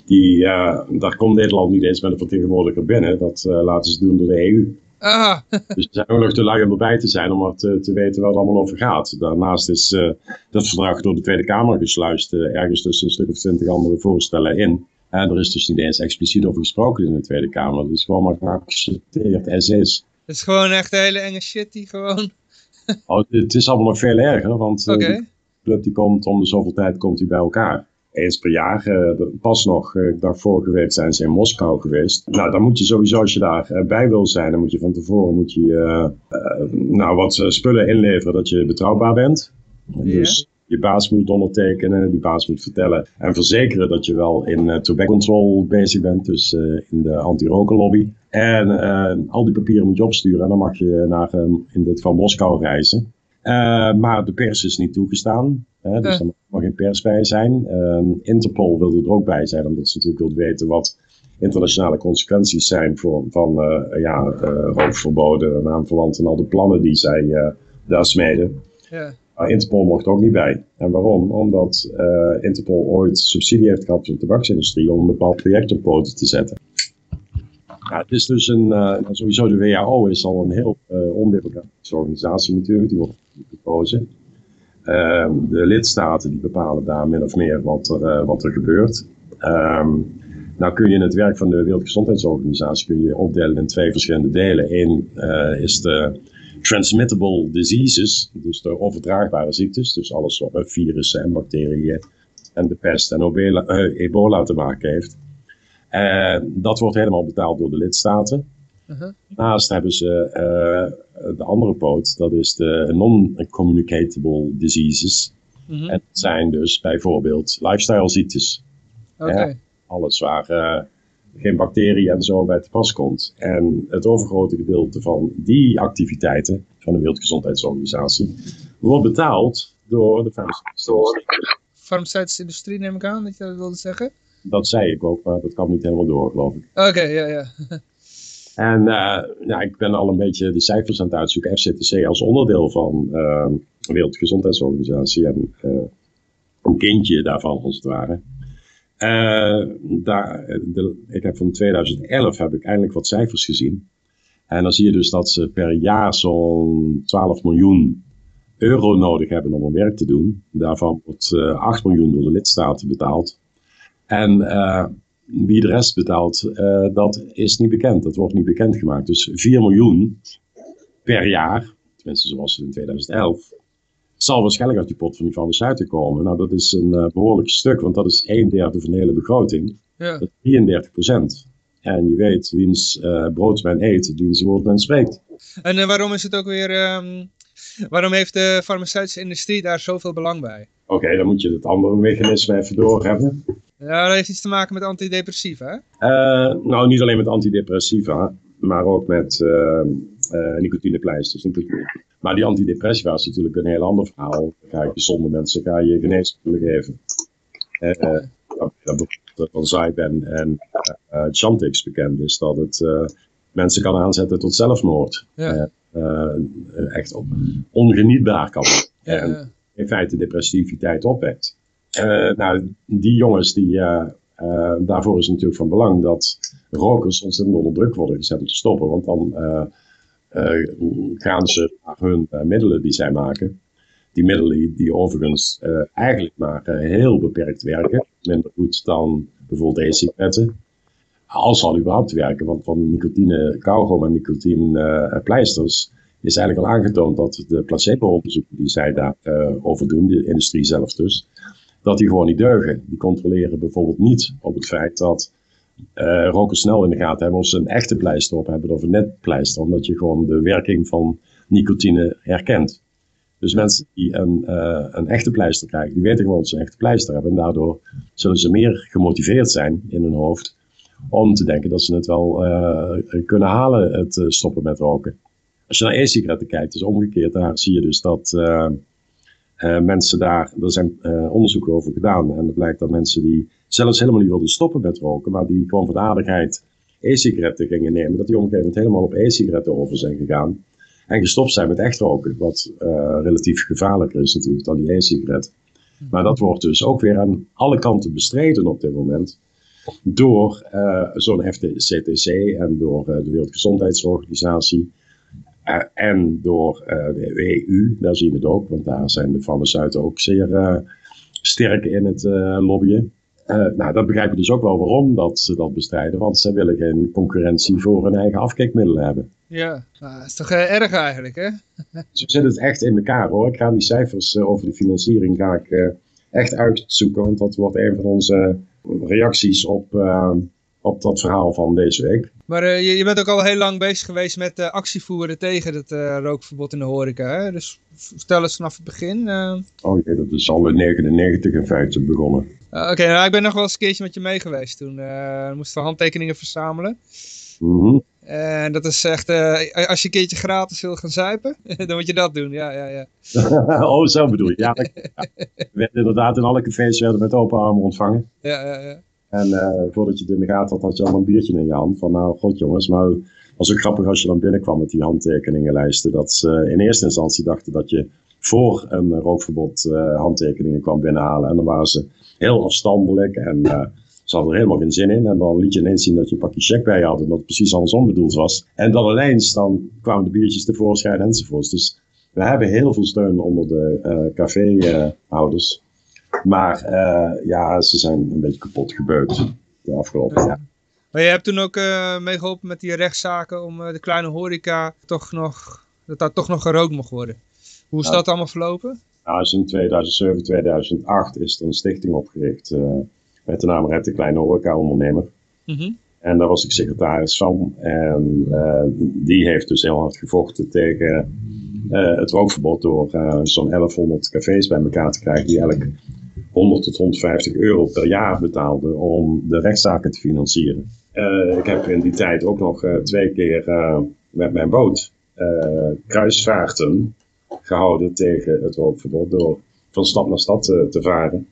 die, daar komt Nederland niet eens met een vertegenwoordiger binnen. Dat laten ze doen door de EU. Ah. dus zijn ook nog te lang om erbij te zijn om te, te weten waar het allemaal over gaat. Daarnaast is dat verdrag door de Tweede Kamer gesluist, ergens tussen een stuk of twintig andere voorstellen in. En er is dus niet eens expliciet over gesproken in de Tweede Kamer. Het is gewoon maar geaccepteerd as is. Het is gewoon echt hele enge shit die gewoon... oh, het is allemaal nog veel erger, want okay. de club die komt om de zoveel tijd komt hij bij elkaar. Eens per jaar. Uh, pas nog, uh, ik dacht vorige week zijn ze in Moskou geweest. Nou, dan moet je sowieso, als je daar uh, bij wil zijn, dan moet je van tevoren moet je, nou, wat spullen inleveren dat je betrouwbaar bent. Yeah. Dus je baas moet ondertekenen, die baas moet vertellen en verzekeren dat je wel in uh, tobacco control bezig bent, dus uh, in de anti-rokenlobby. En uh, al die papieren moet je opsturen en dan mag je naar, um, in dit geval Moskou reizen. maar de pers is niet toegestaan, hè, dus er mag geen pers bij zijn. Interpol wilde er ook bij zijn, omdat ze natuurlijk wil weten wat internationale consequenties zijn voor, van ja, rookverboden en en al de plannen die zij daar smeden. Ja. Maar Interpol mocht ook niet bij. En waarom? Omdat uh, Interpol ooit subsidie heeft gehad van de tabaksindustrie om een bepaald project op poten te zetten. Het is dus een, uh, sowieso de WHO is al een heel uh, organisatie natuurlijk, die wordt gekozen. Ehm, de lidstaten die bepalen daar min of meer wat er, wat er gebeurt. Um, nou kun je het werk van de Wereldgezondheidsorganisatie kun je opdelen in twee verschillende delen. Eén is de transmittable diseases, dus de overdraagbare ziektes, dus alles wat met virussen en bacteriën en de pest en uh, ebola te maken heeft. Uh, dat wordt helemaal betaald door de lidstaten. Uh -huh. Hebben ze uh, de andere poot, dat is de non-communicatable diseases. -huh. En dat zijn dus bijvoorbeeld lifestyle ziektes. Okay. alles waar geen bacteriën en zo bij te pas komt. En het overgrote gedeelte van die activiteiten van de Wereldgezondheidsorganisatie wordt betaald door de farmaceutische industrie. Farmaceutische industrie neem ik aan dat je dat wilde zeggen? Dat zei ik ook, maar dat kan niet helemaal door, geloof ik. Oké, ja, ja. En uh, ja, ik ben al een beetje de cijfers aan het uitzoeken. FCTC als onderdeel van uh, de Wereldgezondheidsorganisatie en uh, een kindje daarvan als het ware. Uh, daar, de, ik heb van 2011 heb ik eindelijk wat cijfers gezien. En dan zie je dus dat ze per jaar zo'n 12 miljoen euro nodig hebben om hun werk te doen. Daarvan wordt uh, 8 miljoen door de lidstaten betaald. En uh, wie de rest betaalt, dat is niet bekend. Dat wordt niet bekendgemaakt. Dus 4 miljoen per jaar, tenminste zoals in 2011, zal waarschijnlijk uit die pot van die farmaceuten komen. Nou, dat is een uh, behoorlijk stuk, want dat is een derde van de hele begroting. Ja. Dat is 33 procent. En je weet, wiens uh, brood men eet, wiens woord men spreekt. En uh, waarom is het ook weer... Um, waarom heeft de farmaceutische industrie daar zoveel belang bij? Oké, okay, dan moet je het andere mechanisme even doorhebben. Ja, dat heeft iets te maken met antidepressiva, hè? nou, niet alleen met antidepressiva, maar ook met nicotinepleisters. Nicotine. Maar die antidepressiva is natuurlijk een heel ander verhaal. Ga je gezonde mensen ga je geneesmiddelen geven. Uh, dat van Zyben en uh, Chantix bekend is dat het mensen kan aanzetten tot zelfmoord. Ja. echt ongenietbaar kan worden. Ja, en in feite depressiviteit opwekt. nou, die jongens, die, daarvoor is het natuurlijk van belang dat rokers ontzettend onder druk worden gezet om te stoppen. Want dan eh, eh, gaan ze naar hun eh, middelen die zij maken. Die middelen die overigens eh, eigenlijk maar eh, heel beperkt werken. Minder goed dan bijvoorbeeld e-sigaretten. Als ze al überhaupt werken, want van nicotine kauwgom en nicotine eh, pleisters is eigenlijk al aangetoond dat de placebo-onderzoeken die zij daarover over doen, de industrie zelf dus, dat die gewoon niet deugen. Die controleren bijvoorbeeld niet op het feit dat eh, rokers snel in de gaten hebben of ze een echte pleister op hebben of een net pleister, omdat je gewoon de werking van nicotine herkent. Dus mensen die een, eh, een echte pleister krijgen, die weten gewoon dat ze een echte pleister hebben. En daardoor zullen ze meer gemotiveerd zijn in hun hoofd om te denken dat ze het wel eh, kunnen halen, het stoppen met roken. Als je naar e-sigaretten kijkt, is omgekeerd. Daar zie je dus dat mensen daar, er zijn onderzoeken over gedaan. En het blijkt dat mensen die zelfs helemaal niet wilden stoppen met roken, maar die gewoon de aardigheid e-sigaretten gingen nemen, dat die op helemaal op e-sigaretten over zijn gegaan. En gestopt zijn met echt roken, wat eh, relatief gevaarlijker is natuurlijk dan die e-sigaret. Maar dat wordt dus ook weer aan alle kanten bestreden op dit moment. Door eh, zo'n FCTC en door eh, de Wereldgezondheidsorganisatie. en door de EU, daar zien we het ook, want daar zijn de farmaceuten ook zeer sterk in het lobbyen. Eh, nou, dat begrijp je dus ook wel waarom dat ze dat bestrijden, want ze willen geen concurrentie voor hun eigen afkikmiddelen hebben. Ja, nou, dat is toch eh, erg eigenlijk, hè? Zo zit het echt in elkaar hoor. Ik ga die cijfers eh, over de financiering ga ik, echt uitzoeken, want dat wordt een van onze reacties op, op dat verhaal van deze week. Maar eh, je, je bent ook al heel lang bezig geweest met uh, actievoeren tegen het eh, rookverbod in de horeca. Hè? Dus vertel eens vanaf het begin. Oh jee, dat is al in 99 in feite begonnen. Ah, Oké, nou, ik ben nog wel eens een keertje met je mee geweest toen. moesten we handtekeningen verzamelen. Mhm. En dat is echt, als je een keertje gratis wil gaan zuipen, dan moet je dat doen. Ja, ja, ja. oh, zo bedoel je. Ja, ik- ja. We werden inderdaad in alle cafés werden met open armen ontvangen. ja, ja, ja. En eh, voordat je het in de gaten had, had je al een biertje in je hand. Van nou, god jongens, maar was ook grappig als je dan binnenkwam met die handtekeningenlijsten. Dat ze in eerste instantie dachten dat je voor een rookverbod eh, handtekeningen kwam binnenhalen. En dan waren ze heel afstandelijk en eh, ze hadden er helemaal geen zin in. En dan liet je ineens zien dat je een pakje check bij je had en dat het precies andersom bedoeld was. En dan ineens dan kwamen de biertjes tevoorschijn enzovoorts. Dus we hebben heel veel steun onder de caféhouders. Maar eh, ja, ze zijn een beetje kapot gebeukt de afgelopen jaar. Maar je hebt toen ook eh meegeholpen met die rechtszaken om eh, de kleine horeca toch nog, dat daar toch nog gerookt mocht worden. Hoe is Ja. dat allemaal verlopen? Nou, in 2007, 2008 is er een stichting opgericht met de naam Red de Kleine Horeca-ondernemer. Mhm. En daar was ik secretaris van. En die heeft dus heel hard gevochten tegen het rookverbod door zo'n 1100 cafés bij elkaar te krijgen die elk 100 tot 150 euro per jaar betaalden om de rechtszaken te financieren. Eh, ik heb in die tijd ook nog eh, twee keer eh, met mijn boot kruisvaarten gehouden tegen het rookverbod door van stad naar stad te varen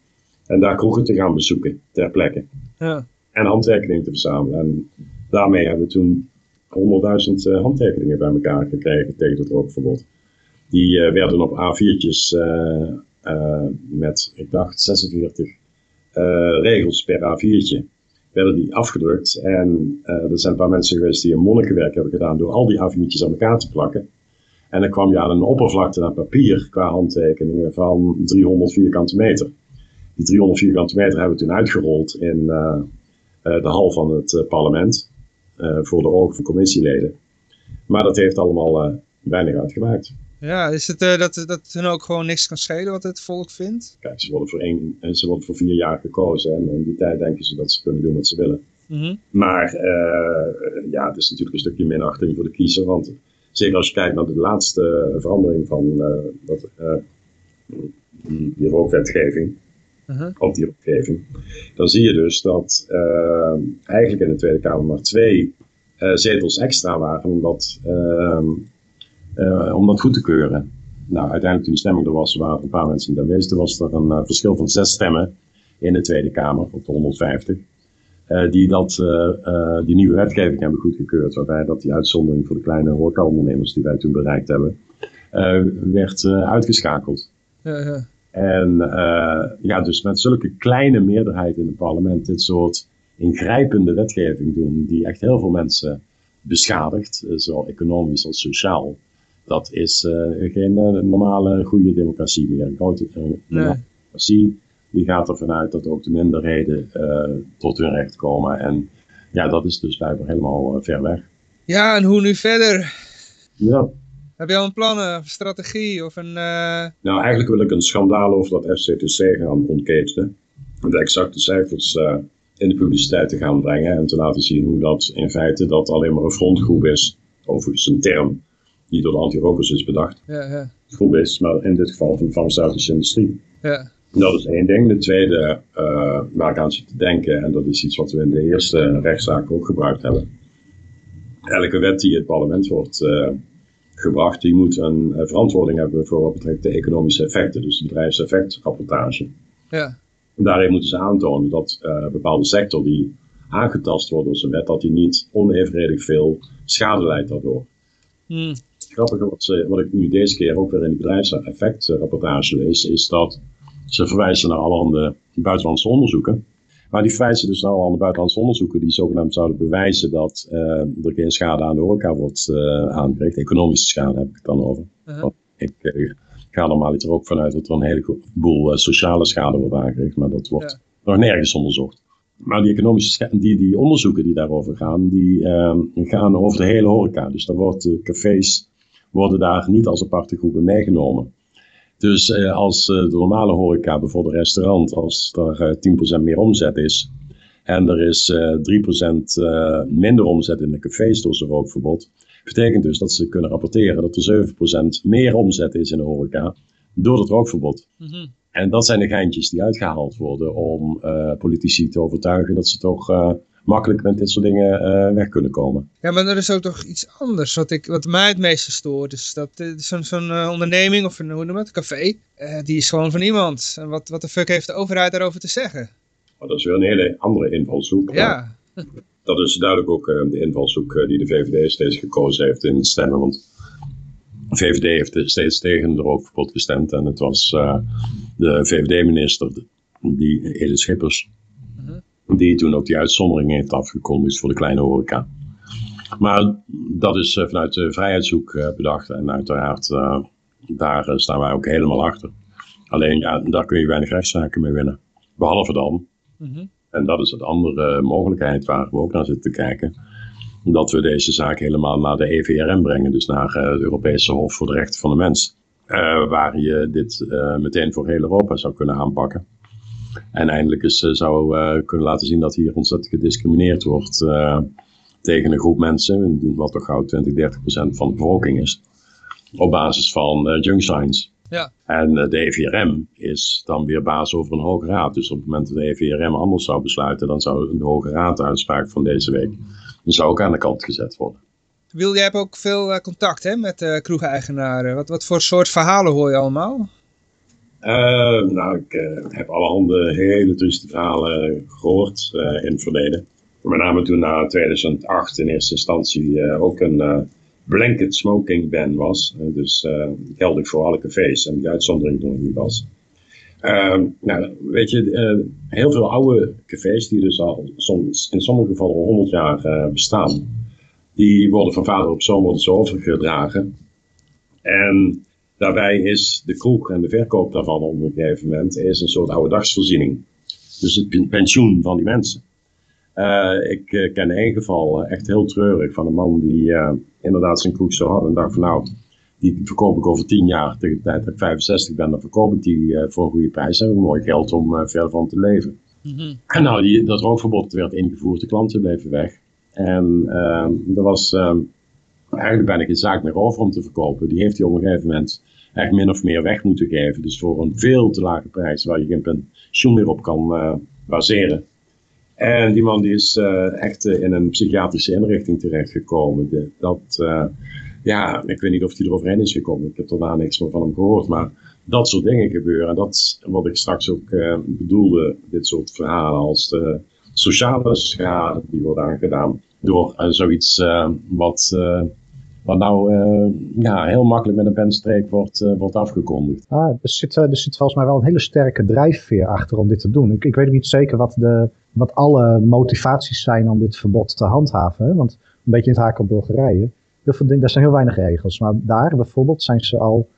en daar kroegen te gaan bezoeken ter plekke Ja. en handtekeningen te verzamelen. En daarmee hebben we toen 100.000 eh, handtekeningen bij elkaar gekregen tegen het rookverbod. Die werden op A4'tjes eh, eh, met, ik dacht, 46 eh, regels per A4'tje. Werden die afgedrukt. En eh, er zijn een paar mensen geweest die een monnikenwerk hebben gedaan door al die A4'tjes aan elkaar te plakken. En dan kwam je aan een oppervlakte aan papier qua handtekeningen van 300 vierkante meter. Die 300 vierkante meter hebben we toen uitgerold in eh, eh, de hal van het eh, parlement. eh, voor de ogen van commissieleden. Maar dat heeft allemaal eh, weinig uitgemaakt. Ja, is het eh, dat, dat hun ook gewoon niks kan schelen wat het volk vindt? Kijk, ze worden voor, één, eh, ze worden voor vier jaar gekozen. En in die tijd denken ze dat ze kunnen doen wat ze willen. Mhm. Maar eh, ja, het is natuurlijk een stukje minachting voor de kiezer. Want zeker als je kijkt naar de laatste verandering van dat, die, die rookwetgeving. Op die rookgeving. Dan zie je dus dat eigenlijk in de Tweede Kamer maar twee zetels extra waren om dat, ehm, eh, om dat goed te keuren. Nou, uiteindelijk toen die stemming er was, waren er een paar mensen aanwezig. Toen was er een eh, verschil van zes stemmen in de Tweede Kamer, op de 150. eh, die dat, eh, eh, die nieuwe wetgeving hebben goedgekeurd. Waarbij dat die uitzondering voor de kleine horecaondernemers die wij toen bereikt hebben, eh, werd eh, uitgeschakeld. Ja, ja. En eh, ja, dus met zulke kleine meerderheid in het parlement dit soort ingrijpende wetgeving doen die echt heel veel mensen beschadigt, eh, zowel economisch als sociaal. Dat is eh, geen eh, normale goede democratie meer. Een grote democratie die gaat ervan uit dat ook de minderheden eh, tot hun recht komen. En ja, dat is dus blijkbaar helemaal ver weg. Ja, en hoe nu verder? Ja. Heb je al een plan, een strategie of een... Nou, eigenlijk wil ik een schandaal over dat FCTC gaan ontketenen. De exacte cijfers in de publiciteit te gaan brengen en te laten zien hoe dat in feite dat alleen maar een frontgroep is. Overigens een term die door de anti-rokers is bedacht. ja, ja, Groep is, maar in dit geval van de farmaceutische industrie. ja. Dat is één ding. De tweede eh, waar ik aan zit te denken, en dat is iets wat we in de eerste rechtszaak ook gebruikt hebben. Elke wet die in het parlement wordt eh, gebracht, die moet een eh, verantwoording hebben voor wat betreft de economische effecten, dus de bedrijfseffectrapportage. ja. Daarin moeten ze aantonen dat een bepaalde sector die aangetast wordt door zijn wet, dat die niet onevenredig veel schade leidt daardoor. Hm. Grappige wat, ze, wat ik nu deze keer ook weer in die bedrijfseffectrapportage lees, is dat ze verwijzen naar allerhande buitenlandse onderzoeken. Maar die verwijzen dus naar allerhande buitenlandse onderzoeken die zogenaamd zouden bewijzen dat eh, er geen schade aan de horeca wordt eh aangericht. Economische schade heb ik het dan over. Uh-huh. Want ik eh, ga normaliter ook vanuit dat er een heleboel eh, sociale schade wordt aangericht, maar dat wordt nog nergens onderzocht. Maar die economische die, die onderzoeken die daarover gaan, die eh, gaan over de hele horeca. Dus daar wordt de cafés worden daar niet als aparte groepen meegenomen. Dus eh, als eh, de normale horeca, bijvoorbeeld een restaurant, als er eh 10% meer omzet is en er is eh 3% eh, minder omzet in de cafés door zijn rookverbod, betekent dus dat ze kunnen rapporteren dat er 7% meer omzet is in de horeca door het rookverbod. Mhm. En dat zijn de geintjes die uitgehaald worden om eh, politici te overtuigen dat ze toch eh, makkelijk met dit soort dingen eh, weg kunnen komen. Ja, maar er is ook nog iets anders wat, ik, wat mij het meeste stoort. Dus dat eh, zo'n zo'n eh, onderneming of een, hoe noem het, café, die is gewoon van iemand. En wat, wat de fuck heeft de overheid daarover te zeggen? Maar dat is weer een hele andere invalshoek. Ja, Dat is duidelijk ook de invalshoek die de VVD steeds gekozen heeft in het stemmen. Want de VVD heeft steeds tegen het rookverbod gestemd. En het was de VVD-minister, die Edith Schippers, die toen ook die uitzondering heeft afgekondigd voor de kleine horeca. Maar dat is eh, vanuit de vrijheidshoek eh, bedacht. En uiteraard, eh, daar staan wij ook helemaal achter. Alleen, ja, daar kun je weinig rechtszaken mee winnen. Behalve dan, Mhm. en dat is een andere mogelijkheid waar we ook naar zitten te kijken. Dat we deze zaak helemaal naar de EVRM brengen, dus naar het Europese Hof voor de Rechten van de Mens. Waar je dit meteen voor heel Europa zou kunnen aanpakken. En eindelijk eens eh, zou eh, kunnen laten zien dat hier ontzettend gediscrimineerd wordt eh, tegen een groep mensen, wat toch gauw 20, 30 procent van de bevolking is. Op basis van junk science. Ja. En de EVRM is dan weer baas over een hoge raad. Dus op het moment dat de EVRM anders zou besluiten, dan zou de hoge raad de uitspraak van deze week dan zou ook aan de kant gezet worden. Wil, jij hebt ook veel contact hè, met uh, kroegeigenaren. Wat, wat voor soort verhalen hoor je allemaal? Uh, nou, ik uh, heb allerhande hele trieste verhalen gehoord uh, in het verleden. Met name toen na 2008 in eerste instantie ook een blanket smoking ban was. dus geldig voor alle cafés en die uitzondering nog niet was. Ehm, nou, weet je, heel veel oude cafés die dus al soms, in sommige gevallen al 100 jaar bestaan, die worden van vader op zoon worden zo overgedragen. En daarbij is de kroeg en de verkoop daarvan op een gegeven moment is een soort oude dagsvoorziening. Dus het pensioen van die mensen. Uh, ik uh, ken één geval uh, echt heel treurig van een man die inderdaad zijn kroeg zo had en dacht van nou, die verkoop ik over tien jaar. Tegen de tijd dat ik 65 ben, dan verkoop ik die voor een goede prijs. En heb ik mooi geld om verder van te leven. Mm -hmm. En nou, die, dat rookverbod werd ingevoerd, de klanten bleven weg. En ehm, er was ehm, eigenlijk bijna geen zaak meer over om te verkopen. Die heeft hij op een gegeven moment echt min of meer weg moeten geven. Dus voor een veel te lage prijs waar je geen pensioen meer op kan uh, baseren. En die man die is uh, echt uh, in een psychiatrische inrichting terechtgekomen. Dat, ja, ik weet niet of hij eroverheen is gekomen. Ik heb daarna niks meer van hem gehoord. Maar dat soort dingen gebeuren. En dat is wat ik straks ook bedoelde. Dit soort verhalen als de sociale schade die wordt aangedaan door zoiets wat Wat nou eh, ja, heel makkelijk met een penstreek wordt, eh, wordt afgekondigd. Ah, er, zit, eh, er zit volgens mij wel een hele sterke drijfveer achter om dit te doen. Ik, ik weet niet zeker wat, de, wat alle motivaties zijn om dit verbod te handhaven. Hè? Want een beetje in het haak op Bulgarije. Heel veel dingen, daar zijn heel weinig regels. Maar daar bijvoorbeeld zijn ze al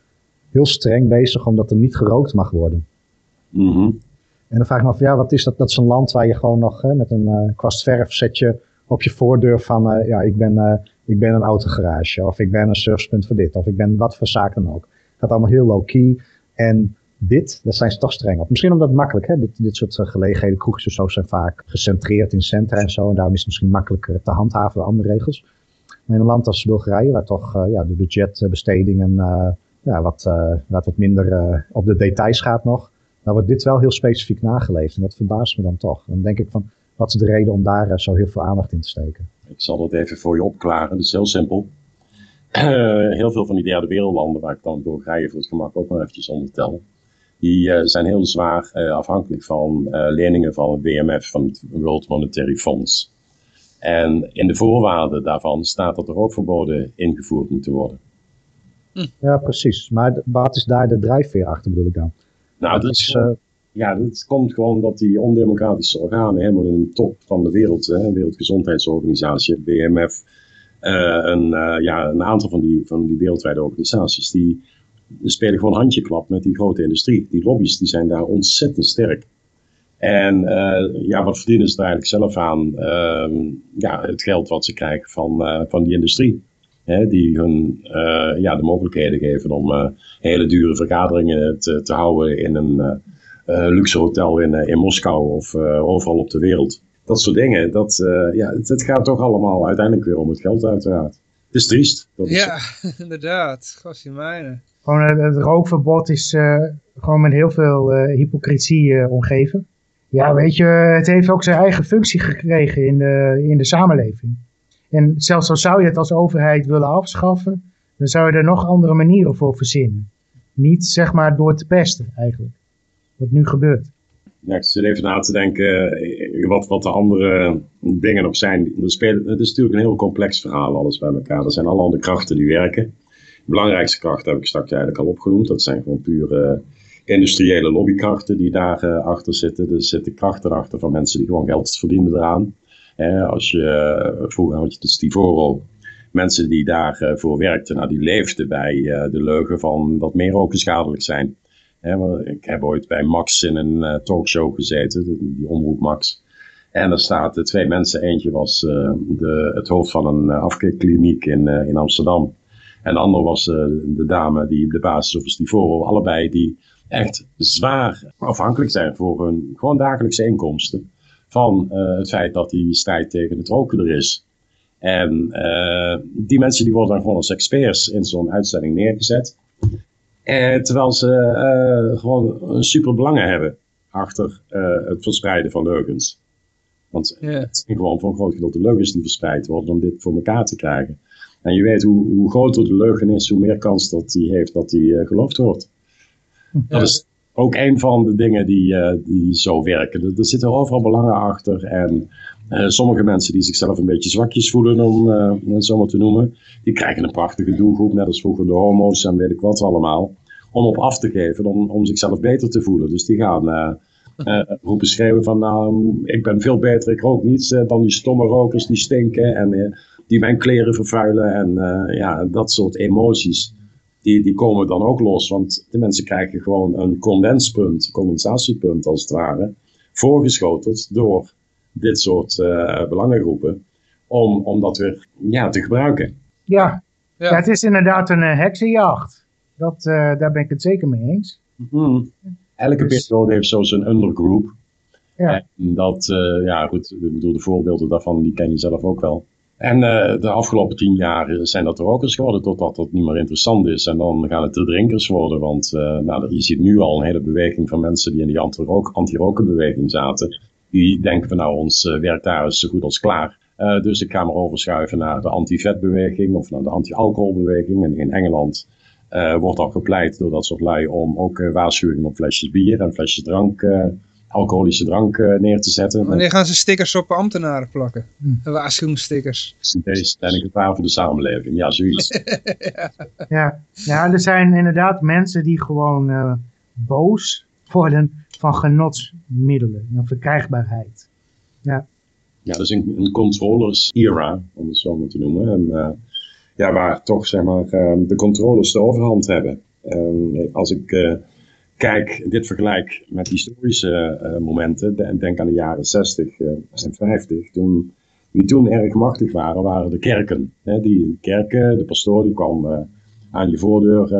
heel streng bezig omdat er niet gerookt mag worden. Mhm. En dan vraag ik me af, ja, wat is dat? Dat is een land waar je gewoon nog hè, met een eh, kwast verf zet je op je voordeur van, ja, ik ben, ik ben een autogarage. Of ik ben een surfspunt voor dit. Of ik ben wat voor zaak dan ook. Het gaat allemaal heel low-key. En dit, daar zijn ze toch streng op. Misschien omdat het makkelijk, hè? Dit, dit soort eh, gelegenheden, kroegjes of zo, zijn vaak gecentreerd in centra en zo. En daarom is het misschien makkelijker te handhaven dan andere regels. Maar in een land als Bulgarije, waar toch eh, ja, de budgetbestedingen eh, ja, wat, wat, minder op de details gaat nog, dan wordt dit wel heel specifiek nageleefd. En dat verbaast me dan toch. Dan denk ik van, wat is de reden om daar zo heel veel aandacht in te steken? Ik zal dat even voor je opklaren. Dat is heel simpel. heel veel van die derde wereldlanden, waar ik dan Bulgarije voor het gemak ook maar eventjes onder tel, die eh, zijn heel zwaar eh, afhankelijk van eh, leningen van het WMF, van het World Monetary Funds. En in de voorwaarden daarvan staat dat er ook verboden ingevoerd moeten worden. Ja, precies. Maar wat is daar de drijfveer achter, bedoel ik dan? Nou, dat is, eh, ja, dat komt gewoon dat die ondemocratische organen helemaal in de top van de wereld, hè, Wereldgezondheidsorganisatie, het WMF, eh, een, eh, ja, een aantal van die, van die wereldwijde organisaties, die spelen gewoon handjeklap met die grote industrie. Die lobby's die zijn daar ontzettend sterk. En eh, ja, wat verdienen ze er eigenlijk zelf aan? Ehm, ja, het geld wat ze krijgen van, van die industrie. Hè, die hun ja, de mogelijkheden geven om hele dure vergaderingen te, te houden in een luxe hotel in, eh, in Moskou of eh, overal op de wereld. Dat soort dingen, dat, eh, ja, het, het gaat toch allemaal uiteindelijk weer om het geld uiteraard. Het is triest. Dat is, Ja, inderdaad. Gossie mijne. Gewoon het, het rookverbod is eh, gewoon met heel veel eh, hypocrisie eh, omgeven. Ja, weet je, het heeft ook zijn eigen functie gekregen in de, in de samenleving. En zelfs al zou je het als overheid willen afschaffen, dan zou je er nog andere manieren voor verzinnen. Niet zeg maar door te pesten eigenlijk. Wat nu gebeurt. Ja, ik zit even na te denken eh, wat, wat de andere dingen nog zijn. Het is natuurlijk een heel complex verhaal, alles bij elkaar. Er zijn allerhande krachten die werken. De belangrijkste krachten heb ik straks eigenlijk al opgenoemd. Dat zijn gewoon pure industriële lobbykrachten die daar eh, achter zitten. Er zitten krachten achter van mensen die gewoon geld verdienen eraan. Als je, eh, vroeger had je het Stivoro. Mensen die daarvoor werkten, nou, die leefden bij eh, de leugen van dat meer roken schadelijk zijn. Ik heb ooit bij Max in een eh, talkshow gezeten, die omroep Max. En er staat twee mensen. Eentje was eh, de, het hoofd van een afkeerkliniek in, eh, in Amsterdam. En de ander was eh, de dame die de basis of Stivoro. Allebei die echt zwaar afhankelijk zijn voor hun gewoon dagelijkse inkomsten. Van eh, het feit dat die strijd tegen het roken er is. En eh, die mensen die worden dan gewoon als experts in zo'n uitzending neergezet. Eh, terwijl ze eh, gewoon super belangen hebben achter eh, het verspreiden van leugens. Want het zijn gewoon voor een groot gedeelte leugens die verspreid worden om dit voor elkaar te krijgen. En je weet hoe, hoe groter de leugen is, hoe meer kans dat die heeft dat die eh, geloofd wordt. Dat is ook een van de dingen die, die zo werken. Er, er zitten overal belangen achter. En sommige mensen die zichzelf een beetje zwakjes voelen, om het zo maar te noemen, die krijgen een prachtige doelgroep, net als vroeger de homo's en weet ik wat allemaal, om op af te geven, om, om zichzelf beter te voelen. Dus die gaan eh, eh, roepen schreeuwen van, nou, ik ben veel beter, ik rook niets eh, dan die stomme rokers die stinken en eh, die mijn kleren vervuilen. En eh, ja, dat soort emoties die, die komen dan ook los. Want de mensen krijgen gewoon een condenspunt, condensatiepunt als het ware, voorgeschoteld door dit soort eh, belangengroepen. Om, om dat weer ja, te gebruiken. Ja, Ja. ja. het is inderdaad een heksenjacht. Dat, eh, daar ben ik het zeker mee eens. Mhm. Elke Dus- periode heeft zo zijn undergroup. Ja. En dat, eh, ja goed, ik bedoel, de voorbeelden daarvan, die ken je zelf ook wel. En eh, de afgelopen tien jaar zijn dat er ook eens geworden, totdat dat niet meer interessant is. En dan gaan het de drinkers worden, want nou, je ziet nu al een hele beweging van mensen die in die anti-rokenbeweging zaten. Die denken van nou, ons eh, werk daar is zo goed als klaar. Dus ik ga maar overschuiven naar de anti-vetbeweging of naar de anti-alcoholbeweging. En in Engeland wordt al gepleit door dat soort lui om ook eh, waarschuwingen op flesjes bier en flesjes drank eh, alcoholische drank eh, neer te zetten. Wanneer gaan ze stickers op ambtenaren plakken? Hm. Waarschuwingsstickers. Deze ben ik het waar voor de samenleving. Ja, zoiets. Ja. ja, er zijn inderdaad mensen die gewoon eh, boos worden van genotsmiddelen en verkrijgbaarheid. Ja, dat is een, een controllers era, om het zo maar te noemen. En, eh, ja, waar toch zeg maar, eh, de controllers de overhand hebben. En als ik eh, kijk, dit vergelijk met historische eh, momenten, de- en denk aan de jaren 60 eh, en 50, toen, die toen erg machtig waren, waren de kerken. Die kerken, de pastoor, die kwam aan je voordeur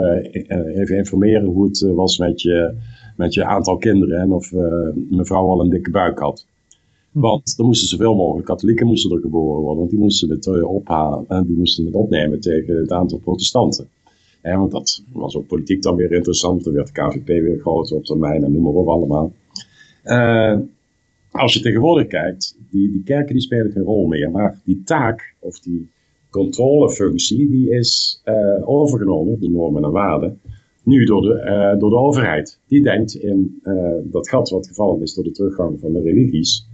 even informeren hoe het was met je, met je aantal kinderen en of mevrouw al een dikke buik had. Want er moesten zoveel mogelijk katholieken moesten er geboren worden, want die moesten het eh, ophalen en die moesten het opnemen tegen het aantal protestanten. Want dat was ook politiek dan weer interessant. Er werd de KVP weer groter op termijn en noem maar op allemaal. Eh, als je tegenwoordig kijkt, die, die kerken die spelen geen rol meer. Maar die taak of die controlefunctie die is eh, overgenomen, de normen en waarden, nu door de, door de overheid. Die denkt in dat gat wat gevallen is door de teruggang van de religies,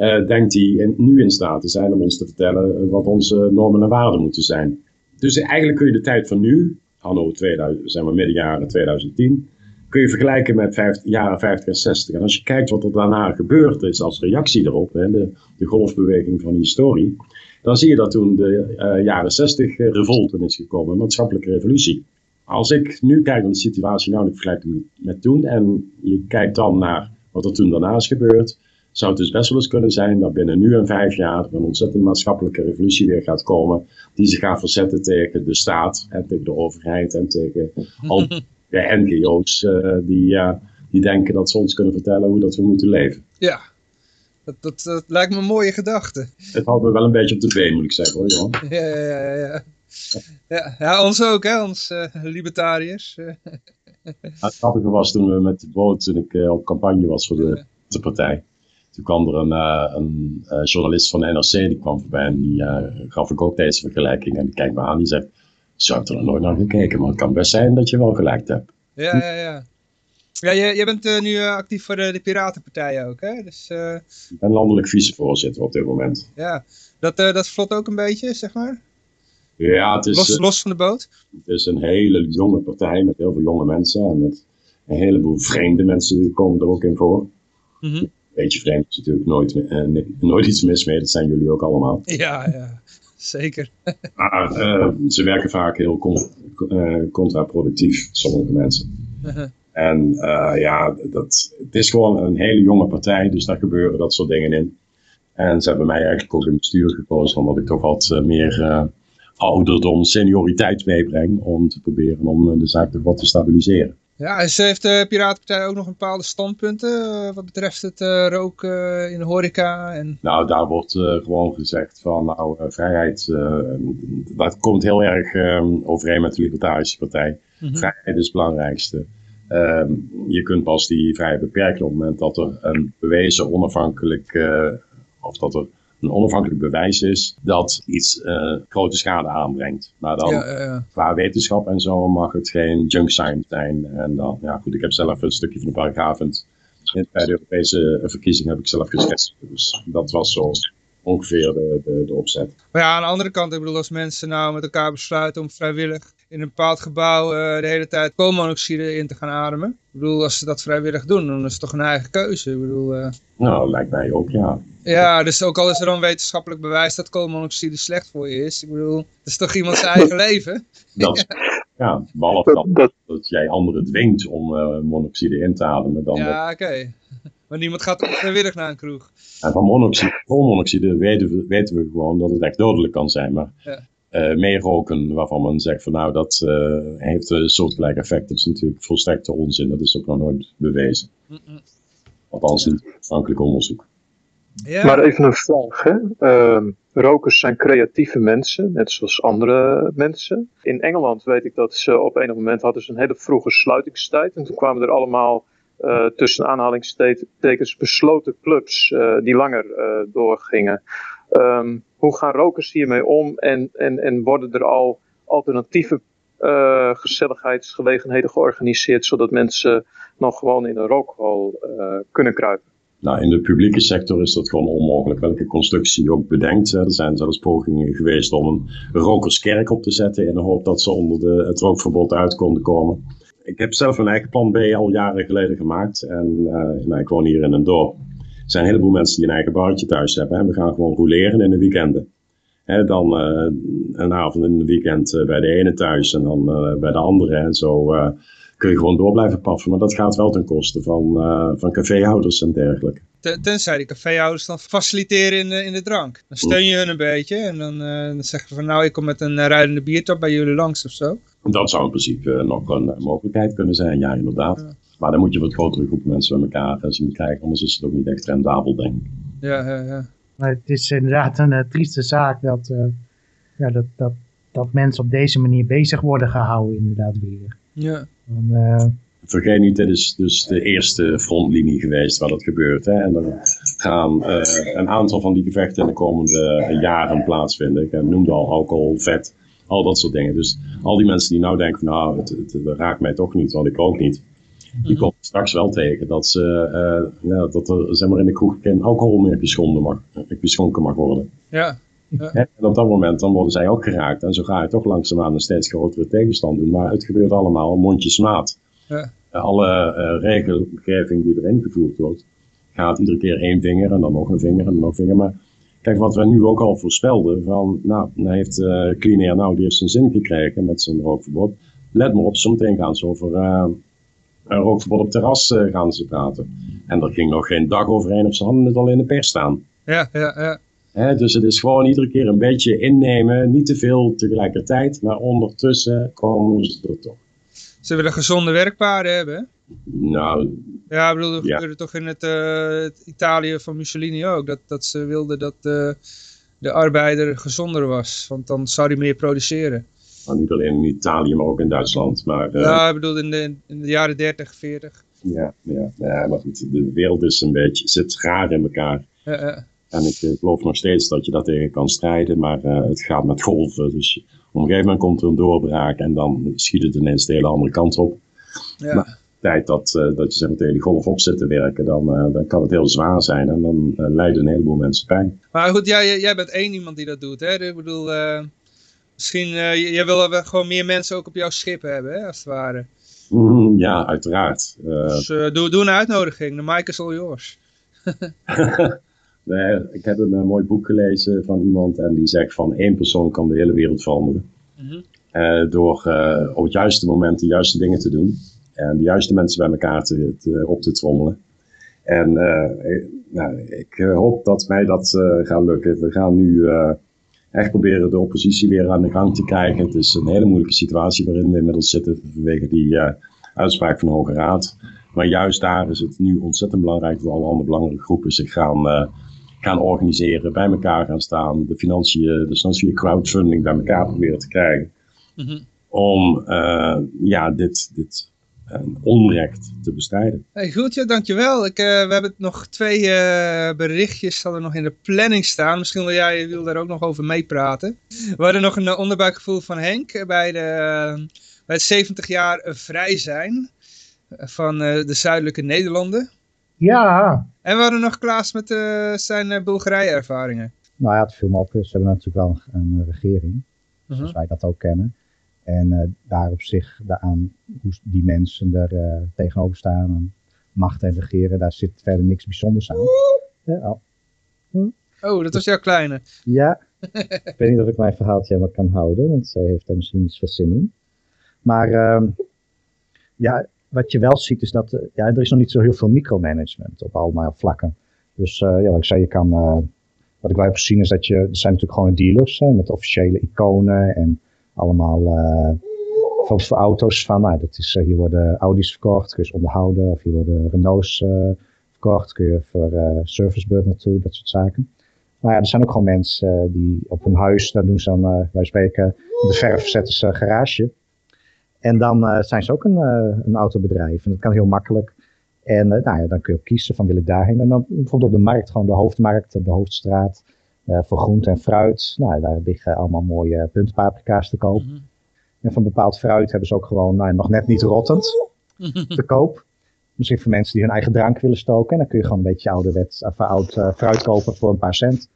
eh, denkt hij nu in staat te zijn om ons te vertellen eh, wat onze normen en waarden moeten zijn. Dus eigenlijk kun je de tijd van nu, anno 2000, zeg maar midden jaren 2010, kun je vergelijken met vijf- jaren 50 en 60. En als je kijkt wat er daarna gebeurd is als reactie erop, hè, de, de golfbeweging van de historie, dan zie je dat toen de eh, jaren 60 eh, revolten is gekomen, een maatschappelijke revolutie. Als ik nu kijk naar de situatie nou in vergelijking met toen en je kijkt dan naar wat er toen daarna is gebeurd, zou het dus best wel eens kunnen zijn dat binnen nu en vijf jaar er een ontzettend maatschappelijke revolutie weer gaat komen, die zich gaat verzetten tegen de staat en tegen de overheid en tegen al de NGO's eh, die, eh, die denken dat ze ons kunnen vertellen hoe dat we moeten leven. Ja, dat, dat, dat lijkt me een mooie gedachte. Het houdt me wel een beetje op de been, moet ik zeggen hoor, Johan. Ja, ja, ja. ja. Ja, ons ook, hè, ons eh, libertariërs. Eh, Het grappige was toen we met de boot, toen ik op campagne was voor de, de partij. Toen kwam er een, eh, een eh, journalist van de NRC, die kwam voorbij en die eh, gaf ik ook deze vergelijking. En die kijkt me aan, die zegt, zo heb ik er nog nooit naar gekeken, maar het kan best zijn dat je wel gelijk hebt. ja, ja, ja. Ja, jij, bent nu actief voor de, de Piratenpartij ook, hè? Dus Ik ben landelijk vicevoorzitter op dit moment. ja, dat, dat vlot ook een beetje, zeg maar. Ja, het is, Los, los van de boot. het is een hele jonge partij met heel veel jonge mensen en met een heleboel vreemde mensen, die komen er ook in voor. Mhm. Beetje vreemd is natuurlijk nooit, eh, nooit iets mis mee, dat zijn jullie ook allemaal. Ja, ja, zeker. Maar eh, ze werken vaak heel con- eh, contraproductief, sommige mensen. En ja, dat, het is gewoon een hele jonge partij, dus daar gebeuren dat soort dingen in. En ze hebben mij eigenlijk ook in bestuur gekozen, omdat ik toch wat meer ouderdom, senioriteit meebreng, om te proberen om de zaak toch wat te stabiliseren. Ja, en ze heeft de Piratenpartij ook nog een bepaalde standpunten eh, wat betreft het eh, roken in de horeca. En, Nou, daar wordt eh, gewoon gezegd van, nou, eh, vrijheid, eh, dat komt heel erg eh, overeen met de Libertarische Partij. Mhm. Vrijheid is het belangrijkste. Ehm, je kunt pas die vrijheid beperken op het moment dat er een bewezen onafhankelijk, eh, of dat er een onafhankelijk bewijs is dat iets eh, grote schade aanbrengt. Maar dan ja, ja, ja. qua wetenschap en zo mag het geen junk science zijn. En dan, ja goed, ik heb zelf een stukje van de paragraaf bij de Europese verkiezing heb ik zelf geschetst. Dus dat was zo ongeveer de, de, de opzet. Maar ja, aan de andere kant, ik bedoel, als mensen nou met elkaar besluiten om vrijwillig in een bepaald gebouw eh, de hele tijd koolmonoxide in te gaan ademen. Ik bedoel, als ze dat vrijwillig doen, dan is het toch een eigen keuze. Ik bedoel, eh, Nou, lijkt mij ook, ja. ja, dus ook al is er dan wetenschappelijk bewijs dat koolmonoxide slecht voor je is. Ik bedoel, het is toch iemand zijn eigen leven? Dat, ja, behalve Dat, dat, dat, dat jij anderen dwingt om eh, monoxide in te ademen. Dan dat- Ja, oké. Maar niemand gaat toch vrijwillig naar een kroeg? En van monoxide, koolmonoxide weten we, weten we gewoon dat het echt dodelijk kan zijn. Maar Ja. eh, meer roken, waarvan men zegt van nou dat eh, heeft een soortgelijk effect. Dat is natuurlijk volstrekte onzin. Dat is ook nog nooit bewezen. Mm-mm. Althans niet afhankelijk onderzoek. Ja, Maar even een vraag. Hè? Ehm, rokers zijn creatieve mensen, net zoals andere mensen. In Engeland weet ik dat ze op enig moment hadden ze een hele vroege sluitingstijd. En toen kwamen er allemaal eh, tussen aanhalingstekens besloten clubs eh, die langer eh, doorgingen. Ehm, hoe gaan rokers hiermee om en, en, en worden er al alternatieve gezelligheidsgelegenheden georganiseerd zodat mensen nog gewoon in een rookhal eh, kunnen kruipen? Nou, in de publieke sector is dat gewoon onmogelijk. Welke constructie je ook bedenkt. Er zijn zelfs pogingen geweest om een rokerskerk op te zetten in de hoop dat ze onder de, het rookverbod uit konden komen. Ik heb zelf mijn eigen plan B al jaren geleden gemaakt. En uh, nou, ik woon hier in een dorp. Er zijn een heleboel mensen die een eigen barretje thuis hebben. En we gaan gewoon rouleren in de weekenden. He, dan uh, een avond in het weekend uh, bij de ene thuis en dan bij de andere. En zo kun je gewoon door blijven paffen. Maar dat gaat wel ten koste van, van caféhouders en dergelijke. Tenzij die caféhouders dan faciliteren in de, in de drank. Dan steun je hun een beetje en dan, dan zeggen ze van nou ik kom met een rijdende biertop bij jullie langs of zo. Dat zou in principe nog een mogelijkheid kunnen zijn, ja inderdaad. Ja. Maar dan moet je wat grotere groepen mensen bij elkaar zien krijgen, anders is het ook niet echt rendabel, denk ik. Ja, ja, ja. Maar het is inderdaad een uh, trieste zaak dat, uh, ja, dat, dat, dat mensen op deze manier bezig worden gehouden inderdaad weer. Ja. Dan, uh... Vergeet niet, dit is dus de eerste frontlinie geweest waar dat gebeurt. Hè? En er gaan een aantal van die gevechten in de komende jaren plaatsvinden. Ik noemde al alcohol, vet, al dat soort dingen. Dus al die mensen die nou denken, nou, het, het, het raakt mij toch niet, want ik ook niet. Die komen straks wel tegen dat, ze, uh, ja, dat er zeg maar, in de kroeg geen alcohol meer geschonken mag, geschonken mag worden. Ja. ja. En op dat moment dan worden zij ook geraakt. En zo ga je toch langzaamaan een steeds grotere tegenstand doen. Maar het gebeurt allemaal mondjesmaat. Ja. Alle uh, regelgeving die erin gevoerd wordt, gaat iedere keer één vinger en dan nog een vinger en dan nog een vinger. Maar Kijk, wat we nu ook al voorspelden, van, nou, dan heeft uh, Clean Air nou, die heeft zijn zin gekregen met zijn rookverbod. Let maar op, zometeen gaan ze over uh, een rookverbod op terras uh, gaan ze praten. En er ging nog geen dag overheen of ze hadden het al in de pers staan. Ja, ja, ja. He, dus het is gewoon iedere keer een beetje innemen, niet te veel tegelijkertijd, maar ondertussen komen ze er toch. Ze willen gezonde werkpaarden hebben, Nou, ja, ik bedoel, dat Ja. gebeurde toch in het, uh, het Italië van Mussolini ook. Dat, dat ze wilden dat de arbeider gezonder was. Want dan zou hij meer produceren. nou, niet alleen in Italië, maar ook in Duitsland. Maar, uh, Ja, ik bedoel in de, in de jaren 30, 40. ja, ja, ja, maar goed, de wereld is een beetje, zit raar in elkaar. En ik eh, geloof nog steeds dat je daar tegen kan strijden, maar eh, het gaat met golven. Dus op een gegeven moment komt er een doorbraak en dan schiet het ineens de hele andere kant op. ja. Maar- tijd dat, eh, dat je zeg maar, tegen die golf op zit te werken, dan, eh, dan kan het heel zwaar zijn en dan eh, lijden een heleboel mensen pijn. Maar goed, jij, jij bent één iemand die dat doet. Hè? Ik bedoel, misschien, jij wil gewoon meer mensen ook op jouw schip hebben, hè, als het ware. Mm, ja, uiteraard. Dus doe, doe een uitnodiging. De mic is all yours. nee, ik heb een mooi boek gelezen van iemand en die zegt van één persoon kan de hele wereld veranderen. Mhm. Door op het juiste moment de juiste dingen te doen. En de juiste mensen bij elkaar te, te- op te trommelen. En eh, ik- nou, ik eh, hoop dat mij dat eh, gaat lukken. We gaan nu echt proberen de oppositie weer aan de gang te krijgen. Het is een hele moeilijke situatie waarin we inmiddels zitten vanwege die uitspraak van de Hoge Raad. Maar juist daar is het nu ontzettend belangrijk dat alle andere belangrijke groepen zich gaan, gaan organiseren, bij elkaar gaan staan, de financiën, dus dan via crowdfunding bij elkaar proberen te krijgen Mhm. om ja, dit, dit eh, onrecht te bestrijden. Hey, goed, ja, dankjewel. Ik, eh, we hebben nog twee eh, berichtjes hadden nog in de planning staan. Misschien wil jij wil daar ook nog over meepraten. We hadden nog een eh, onderbuikgevoel van Henk bij, de, bij het 70 jaar vrij zijn van eh, de zuidelijke Nederlanden. Ja, En we hadden nog Klaas met zijn eh, Bulgarije-ervaringen. Nou ja, het viel me op. Ze hebben natuurlijk wel een, een regering, zoals wij dat ook kennen. En eh, daar op zich, daaraan, hoe die mensen er eh, tegenover staan, en macht en regeren, daar zit verder niks bijzonders aan. Ja, oh. Oh, dat was jouw kleine. Ja, ik weet niet of ik mijn verhaaltje helemaal kan houden, want zij heeft daar misschien iets van zin in. Maar ehm, ja, wat je wel ziet is dat eh, ja, er is nog niet zo heel veel micromanagement op allemaal vlakken. Dus ja, wat ik zei, je kan, wat ik wel heb gezien is dat je, er zijn natuurlijk gewoon dealers hè, met officiële iconen en allemaal eh, bijvoorbeeld voor auto's van, nou, dat is, eh, hier worden Audi's verkocht, kun je ze onderhouden, of hier worden Renault's eh, verkocht, kun je voor servicebeurt naartoe, dat soort zaken. Maar ja, er zijn ook gewoon mensen die op hun huis, daar doen ze dan, wij spreken, de verf zetten ze garage. En dan zijn ze ook een, een autobedrijf. En dat kan heel makkelijk. En nou ja, dan kun je ook kiezen van wil ik daarheen. En dan bijvoorbeeld op de markt, gewoon de hoofdmarkt, op de hoofdstraat. Eh, voor groente en fruit. Nou, daar liggen allemaal mooie puntpaprika's te koop. En van bepaald fruit hebben ze ook gewoon, nou, nog net niet rottend te koop. Misschien voor mensen die hun eigen drank willen stoken. En dan kun je gewoon een beetje ouderwets, of oud uh, fruit kopen voor een paar cent.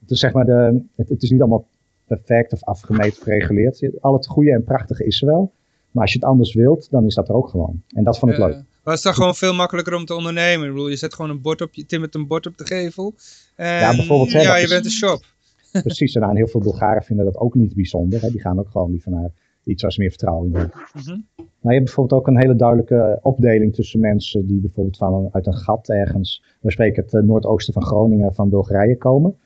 Het is, zeg maar de, het, het is niet allemaal perfect of afgemeten of gereguleerd. Al het goede en prachtige is er wel. Maar als je het anders wilt, dan is dat er ook gewoon. En dat vond ik Uh, leuk. Maar het is dan gewoon veel makkelijker om te ondernemen. Ik bedoel, je zet gewoon een bord op, je timmert een bord op de gevel. En, Ja, bijvoorbeeld, hè, Ja, dat je is- bent een shop. Precies, en heel veel Bulgaren vinden dat ook niet bijzonder. Hè. Die gaan ook gewoon liever naar iets waar ze meer vertrouwen in hebben. Mhm. Maar je hebt bijvoorbeeld ook een hele duidelijke eh, opdeling tussen mensen die bijvoorbeeld van een- uit een gat ergens, we spreken het eh, noordoosten van Groningen, van Bulgarije komen.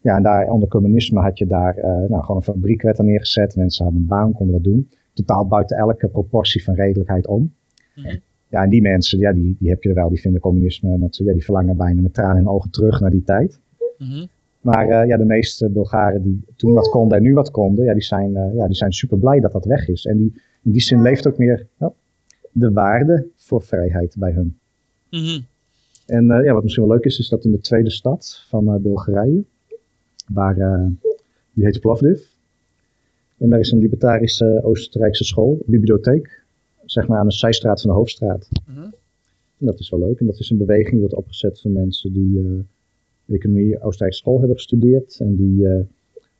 Ja, en daar onder communisme had je daar, eh, nou, gewoon een fabriek werd er neergezet. Mensen hadden een baan, konden wat doen. Totaal buiten elke proportie van redelijkheid om. Mhm. Ja, en die mensen, ja, die, die heb je er wel, die vinden communisme ja, die verlangen bijna met tranen in ogen terug naar die tijd. Mhm. Maar eh, ja, de meeste Bulgaren die toen wat konden en nu wat konden, ja, die, zijn, eh, ja, die zijn super blij dat dat weg is. En die, in die zin leeft ook meer ja, de waarde voor vrijheid bij hun. Mhm. En eh, ja, wat misschien wel leuk is, is dat in de tweede stad van Bulgarije, waar, die heet Plovdiv. En daar is een libertarische Oostenrijkse school, bibliotheek, zeg maar aan de zijstraat van de hoofdstraat. Mhm. En dat is wel leuk. En dat is een beweging die wordt opgezet van mensen die eh, economie Oostenrijkse school hebben gestudeerd. En die eh,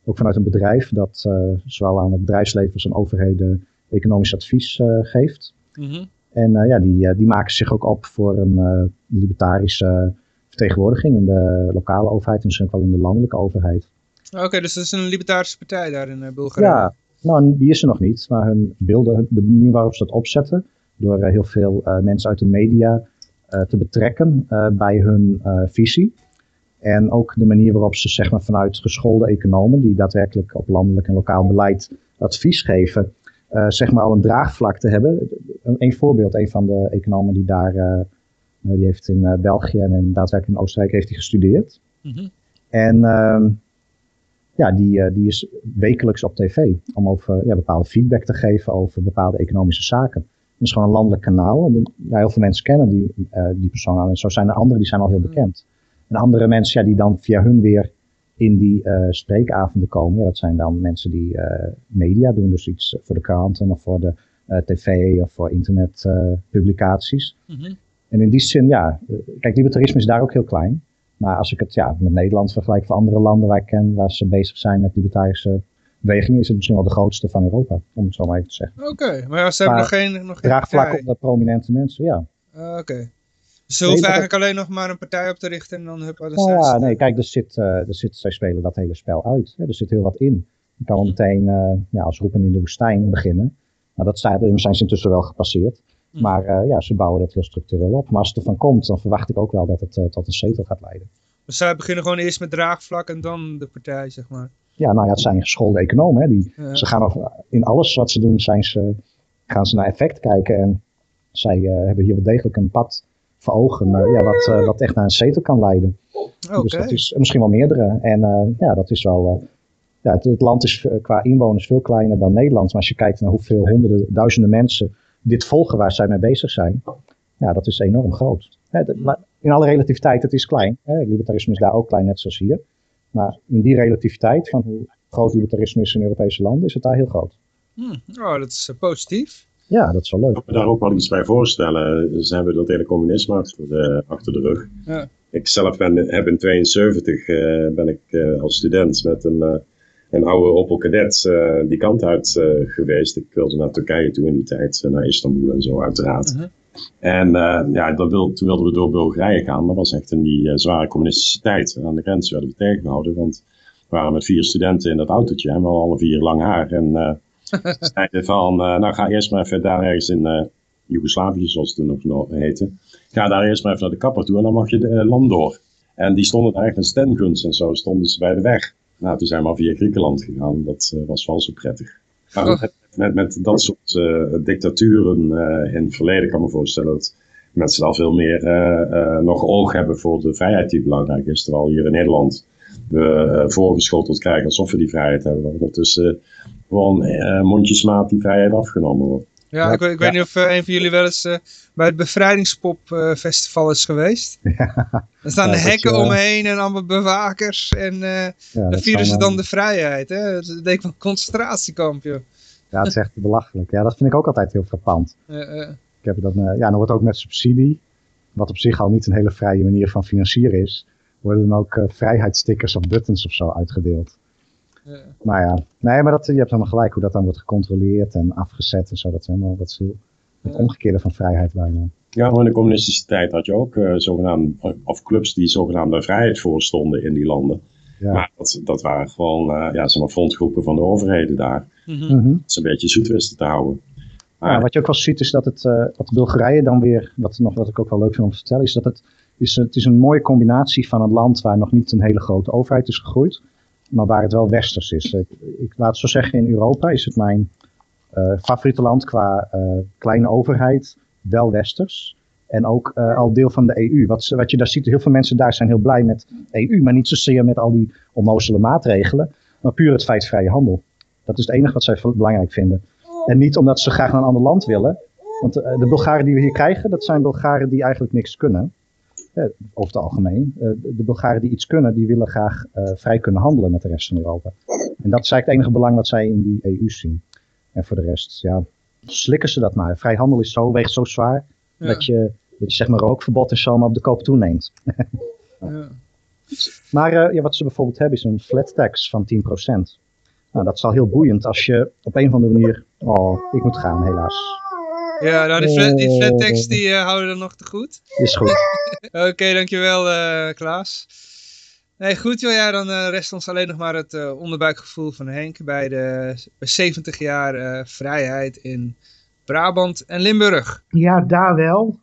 ook vanuit een bedrijf dat eh, zowel aan het bedrijfsleven als aan overheden economisch advies geeft. Mhm. En ja, die, die maken zich ook op voor een libertarische vertegenwoordiging in de lokale overheid en misschien ook wel in de landelijke overheid. Oké, dus dat is een libertarische partij daar in Bulgarije. Ja, nou, die is er nog niet, maar hun beelden, de manier waarop ze dat opzetten, door eh, heel veel eh, mensen uit de media eh, te betrekken bij hun visie. En ook de manier waarop ze zeg maar, vanuit geschoolde economen, die daadwerkelijk op landelijk en lokaal beleid advies geven, eh, zeg maar al een draagvlak te hebben. Een, voorbeeld, een van de economen die daar, die heeft in België en in, daadwerkelijk in Oostenrijk heeft hij gestudeerd. Mhm. En ehm, ja, die, eh, die is wekelijks op tv om over ja, bepaalde feedback te geven over bepaalde economische zaken. Dat is gewoon een landelijk kanaal. En, ja, heel veel mensen kennen die, eh, die persoon al. En zo zijn er anderen die zijn al heel bekend. En andere mensen ja, die dan via hun weer in die eh, spreekavonden komen. Ja, dat zijn dan mensen die media doen. Dus iets voor de kranten of voor de tv of voor internetpublicaties. Mhm. En in die zin, ja, kijk, libertarisme is daar ook heel klein. Maar als ik het ja, met Nederland vergelijk of andere landen waar ik ken, waar ze bezig zijn met libertarische bewegingen, is het misschien wel de grootste van Europa, om het zo maar even te zeggen. Oké, maar ja, ze hebben Maar nog geen, nog geen Draagvlak partij. op de prominente mensen, ja. Ah, Oké. Ze hoeven eigenlijk alleen nog maar een partij op te richten en dan hup, dan Nou zijn ja, nee, kijk, er zit, eh, er zit, zij spelen dat hele spel uit. Hè. Er zit heel wat in. Je kan meteen eh, ja, als roepen in de woestijn beginnen. Nou, dat zijn, zijn ze intussen wel gepasseerd. Mhm. Maar eh, ja, ze bouwen dat heel structureel op. Maar als het ervan komt, dan verwacht ik ook wel dat het eh, tot een zetel gaat leiden. Dus zij beginnen gewoon eerst met draagvlak en dan de partij, zeg maar. Ja, nou ja, het zijn geschoolde economen. Hè. Die, Ja. Ze gaan over, in alles wat ze doen, zijn ze, gaan ze naar effect kijken. En zij eh, hebben hier wel degelijk een pad voor ogen ja, wat, wat echt naar een zetel kan leiden. Oké. Dus dat is misschien wel meerdere. En ja, dat is wel. ja, het, het land is qua inwoners veel kleiner dan Nederland. Maar als je kijkt naar hoeveel honderden, duizenden mensen dit volgen waar zij mee bezig zijn. Ja, dat is enorm groot. Hè, dat- maar in alle relativiteit, het is klein. Hè, libertarisme is daar ook klein, net zoals hier. Maar in die relativiteit van hoe groot libertarisme is in Europese landen, is het daar heel groot. Hm, Oh, dat is eh, positief. Ja, dat is wel leuk. Ik kan me daar ook wel iets bij voorstellen. Ze hebben dat hele communisme achter de, achter de rug. Ja. Ik zelf ben, heb in 72 eh, ben ik eh, als student met een, eh, een oude Opel Kadett eh, die kant uit eh, geweest. Ik wilde naar Turkije toe in die tijd, eh, naar Istanbul en zo uiteraard. Mhm. En ja, dan wil, toen wilden we door Bulgarije gaan. Dat was echt in die zware communistische tijd. En aan de grens werden we tegengehouden, want we waren met vier studenten in dat autootje en we hadden alle vier lang haar. En ze zeiden van, nou ga eerst maar even daar ergens in Joegoslavië, zoals het toen nog no- heette. Ga daar eerst maar even naar de kapper toe en dan mag je het land door. En die stonden daar echt in standguns en zo, stonden ze bij de weg. Nou, toen zijn we al via Griekenland gegaan. Dat eh, was wel zo prettig. Maar Oh. met, met, met dat soort eh, dictaturen eh, in het verleden kan ik me voorstellen dat mensen wel veel meer nog oog hebben voor de vrijheid die belangrijk is. Terwijl hier in Nederland we voorgeschoteld krijgen alsof we die vrijheid hebben. Ondertussen gewoon mondjesmaat die vrijheid afgenomen wordt. Ja, ik, weet- ik weet niet of eh, een van jullie wel eens eh, bij het Bevrijdingspop eh, is geweest. Er staan Ja, de hekken je- omheen en allemaal bewakers. En dan vieren ze dan de vrijheid. Hè? Dat is- denk ik van een concentratiekamp, joh. Ja, het is echt belachelijk. Ja, dat vind ik ook altijd heel frappant. Ik heb dat, ja, dan wordt ook met subsidie. wat op zich al niet een hele vrije manier van financieren is, worden dan ook uh, vrijheidsstickers of buttons of zo uitgedeeld. Ja. Nou ja, nee, maar dat, je hebt helemaal gelijk hoe dat dan wordt gecontroleerd en afgezet en zo. Dat is helemaal dat is heel, het omgekeerde van vrijheid bijna. Ja, maar in de communistische tijd had je ook uh, zogenaamde, of clubs die zogenaamde vrijheid voorstonden in die landen. Ja. Maar dat, dat waren gewoon uh, ja, zeg maar frontgroepen van de overheden daar. Mm -hmm. Dat ze een beetje zoet wisten te houden. Maar, ja, wat je ook wel ziet is dat het, uh, wat Bulgarije dan weer, wat, nog, wat ik ook wel leuk vind om te vertellen, is dat het, is, het is een mooie combinatie van een land waar nog niet een hele grote overheid is gegroeid, maar waar het wel westers is. Ik, laat zo zeggen, in Europa is het mijn uh, favoriete land qua kleine overheid, wel westers. En ook uh, al deel van de EU. Wat, wat je daar ziet, heel veel mensen daar zijn heel blij met EU, maar niet zozeer met al die onnozele maatregelen, maar puur het feit vrije handel. Dat is het enige wat zij belangrijk vinden. En niet omdat ze graag naar een ander land willen. Want de Bulgaren die we hier krijgen, dat zijn Bulgaren die eigenlijk niks kunnen. Uh, over het algemeen. de Bulgaren die iets kunnen, die willen graag vrij kunnen handelen met de rest van Europa. En dat is eigenlijk het enige belang wat zij in die EU zien. En voor de rest, ja, slikken ze dat maar. Vrij handel is zo, weegt zo zwaar. Ja. Dat, je, dat je zeg maar rookverbod en zo maar op de koop toeneemt. ja. Maar uh, ja, wat ze bijvoorbeeld hebben is een flat tax van 10%. Nou, dat is al heel boeiend als je op een of andere manier... Oh, ik moet gaan helaas. Ja, nou die flat, die flat tax die uh, houden we nog te goed. Is goed. Oké, okay, dankjewel uh, Klaas. Nee, goed joh, ja, dan uh, rest ons alleen nog maar het onderbuikgevoel van Henk bij de bij 70 jaar vrijheid in Brabant en Limburg. Ja, daar wel.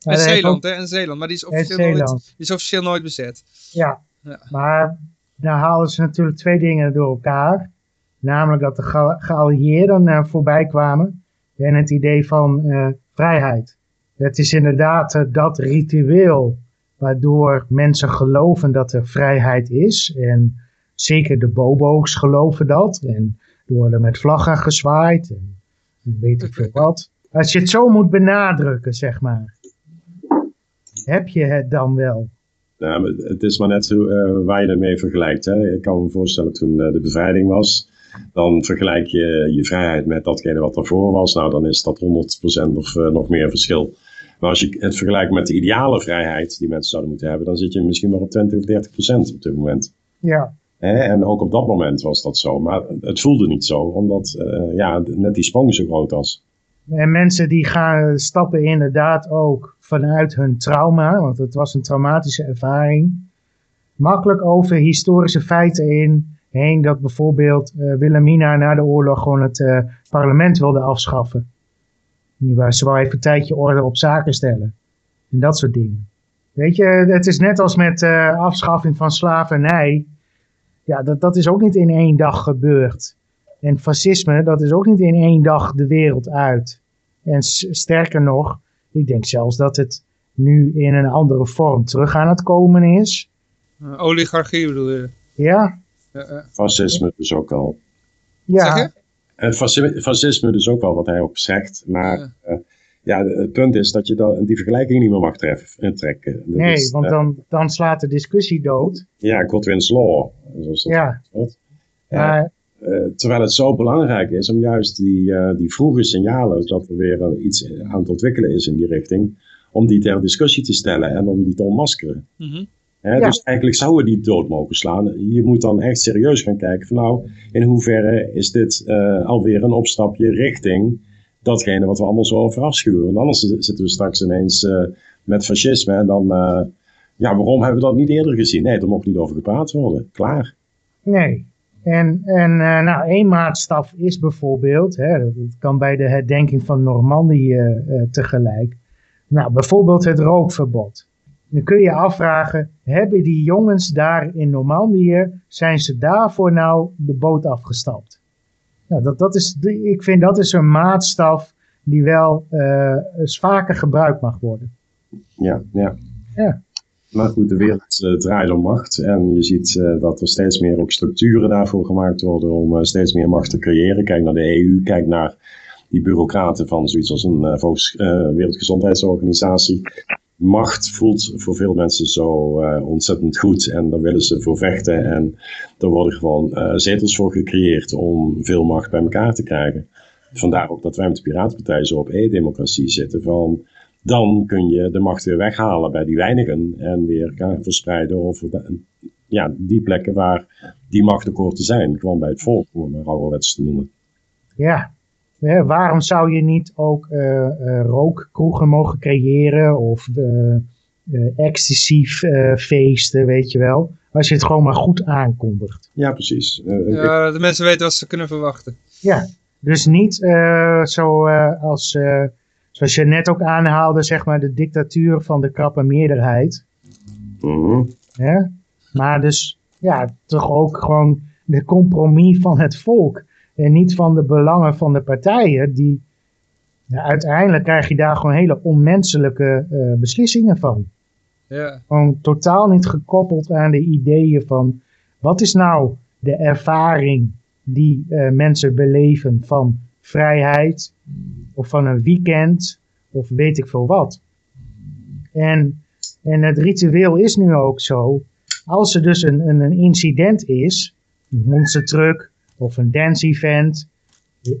En Zeeland, hè, en Zeeland, maar die is, officieel nooit, die is officieel nooit bezet. Ja, ja, maar daar halen ze natuurlijk twee dingen door elkaar. Namelijk dat de ge geallieerden uh, voorbij kwamen en het idee van uh, vrijheid. Het is inderdaad uh, dat ritueel waardoor mensen geloven dat er vrijheid is. En zeker de bobo's geloven dat. En er worden met vlaggen gezwaaid en weet ik veel wat. Als je het zo moet benadrukken, zeg maar. Heb je het dan wel? Maar het is maar net uh, waar je ermee vergelijkt. Hè. Ik kan me voorstellen toen uh, de bevrijding was. Dan vergelijk je je vrijheid met datgene wat ervoor was. Nou, dan is dat 100% of uh, nog meer verschil. Maar als je het vergelijkt met de ideale vrijheid die mensen zouden moeten hebben, dan zit je misschien maar op 20 of 30 procent op dit moment. Ja. Hè? En ook op dat moment was dat zo. Maar het voelde niet zo, omdat uh, ja, net die sprong zo groot was. En mensen die gaan stappen inderdaad ook vanuit hun trauma, want het was een traumatische ervaring, makkelijk over historische feiten in heen dat bijvoorbeeld uh, Wilhelmina na de oorlog gewoon het uh, parlement wilde afschaffen. Ze wou even een tijdje orde op zaken stellen. En dat soort dingen. Weet je, het is net als met uh, afschaffing van slavernij. Ja, dat, dat is ook niet in één dag gebeurd. En fascisme, dat is ook niet in één dag de wereld uit. En sterker nog, ik denk zelfs dat het nu in een andere vorm terug aan het komen is. Uh, oligarchie bedoel je? Ja. Fascisme dus ook al. Ja. En fascisme dus ook wel wat hij ook zegt. Maar ja. Uh, ja, het punt is dat je dan die vergelijking niet meer mag treffen, trekken. Dat nee, is, want uh, dan, dan slaat de discussie dood. Ja, Godwin's Law. Zoals dat ja. wordt. Uh, terwijl het zo belangrijk is om juist die, die vroege signalen, dat er weer iets aan het ontwikkelen is in die richting, om die ter discussie te stellen en om die te ontmaskeren. Mm -hmm. He, ja. Dus eigenlijk zouden die dood mogen slaan. Je moet dan echt serieus gaan kijken van nou, in hoeverre is dit uh, alweer een opstapje richting datgene wat we allemaal zo over afschuwen. Want anders zitten we straks ineens uh, met fascisme en dan, uh, ja, waarom hebben we dat niet eerder gezien? Nee, er mocht niet over gepraat worden. Klaar. Nee. En, en nou, één maatstaf is bijvoorbeeld, hè, dat kan bij de herdenking van Normandië tegelijk, nou, bijvoorbeeld het rookverbod. Dan kun je afvragen, hebben die jongens daar in Normandië, zijn ze daarvoor nou de boot afgestapt? Nou, dat, dat is, ik vind dat is een maatstaf die wel uh, eens vaker gebruikt mag worden. Ja, ja. ja. Maar goed, de wereld uh, draait om macht en je ziet uh, dat er steeds meer ook structuren daarvoor gemaakt worden om steeds meer macht te creëren. Kijk naar de EU, kijk naar die bureaucraten van zoiets als een Wereldgezondheidsorganisatie macht voelt voor veel mensen zo uh, ontzettend goed en daar willen ze voor vechten en er worden gewoon uh, zetels voor gecreëerd om veel macht bij elkaar te krijgen. Vandaar ook dat wij met de Piratenpartij zo op e-democratie zitten van dan kun je de macht weer weghalen bij die weinigen en weer gaan verspreiden over ja, die plekken waar die machtekorten zijn. Gewoon bij het volk, om het maar ouderwets te noemen. Ja, Hè, waarom zou je niet ook eh eh, rookkroegen mogen creëren of eh eh, excessief eh, feesten, weet je wel. Als je het gewoon maar goed aankondigt. Ja, precies. Eh, Ja, de mensen weten wat ze kunnen verwachten. Ja, dus niet eh, zo eh, als, eh, zoals je net ook aanhaalde, zeg maar de dictatuur van de krappe meerderheid. mhm. Hè? Maar dus, ja, toch ook gewoon de compromis van het volk. En niet van de belangen van de partijen. Die, ja, uiteindelijk krijg je daar gewoon hele onmenselijke eh, beslissingen van. Ja, Gewoon totaal niet gekoppeld aan de ideeën van... Wat is nou de ervaring die eh, mensen beleven van vrijheid? Of van een weekend? Of weet ik veel wat. En, en het ritueel is nu ook zo. Als er dus een, een, een incident is, een monstertruck of een dance event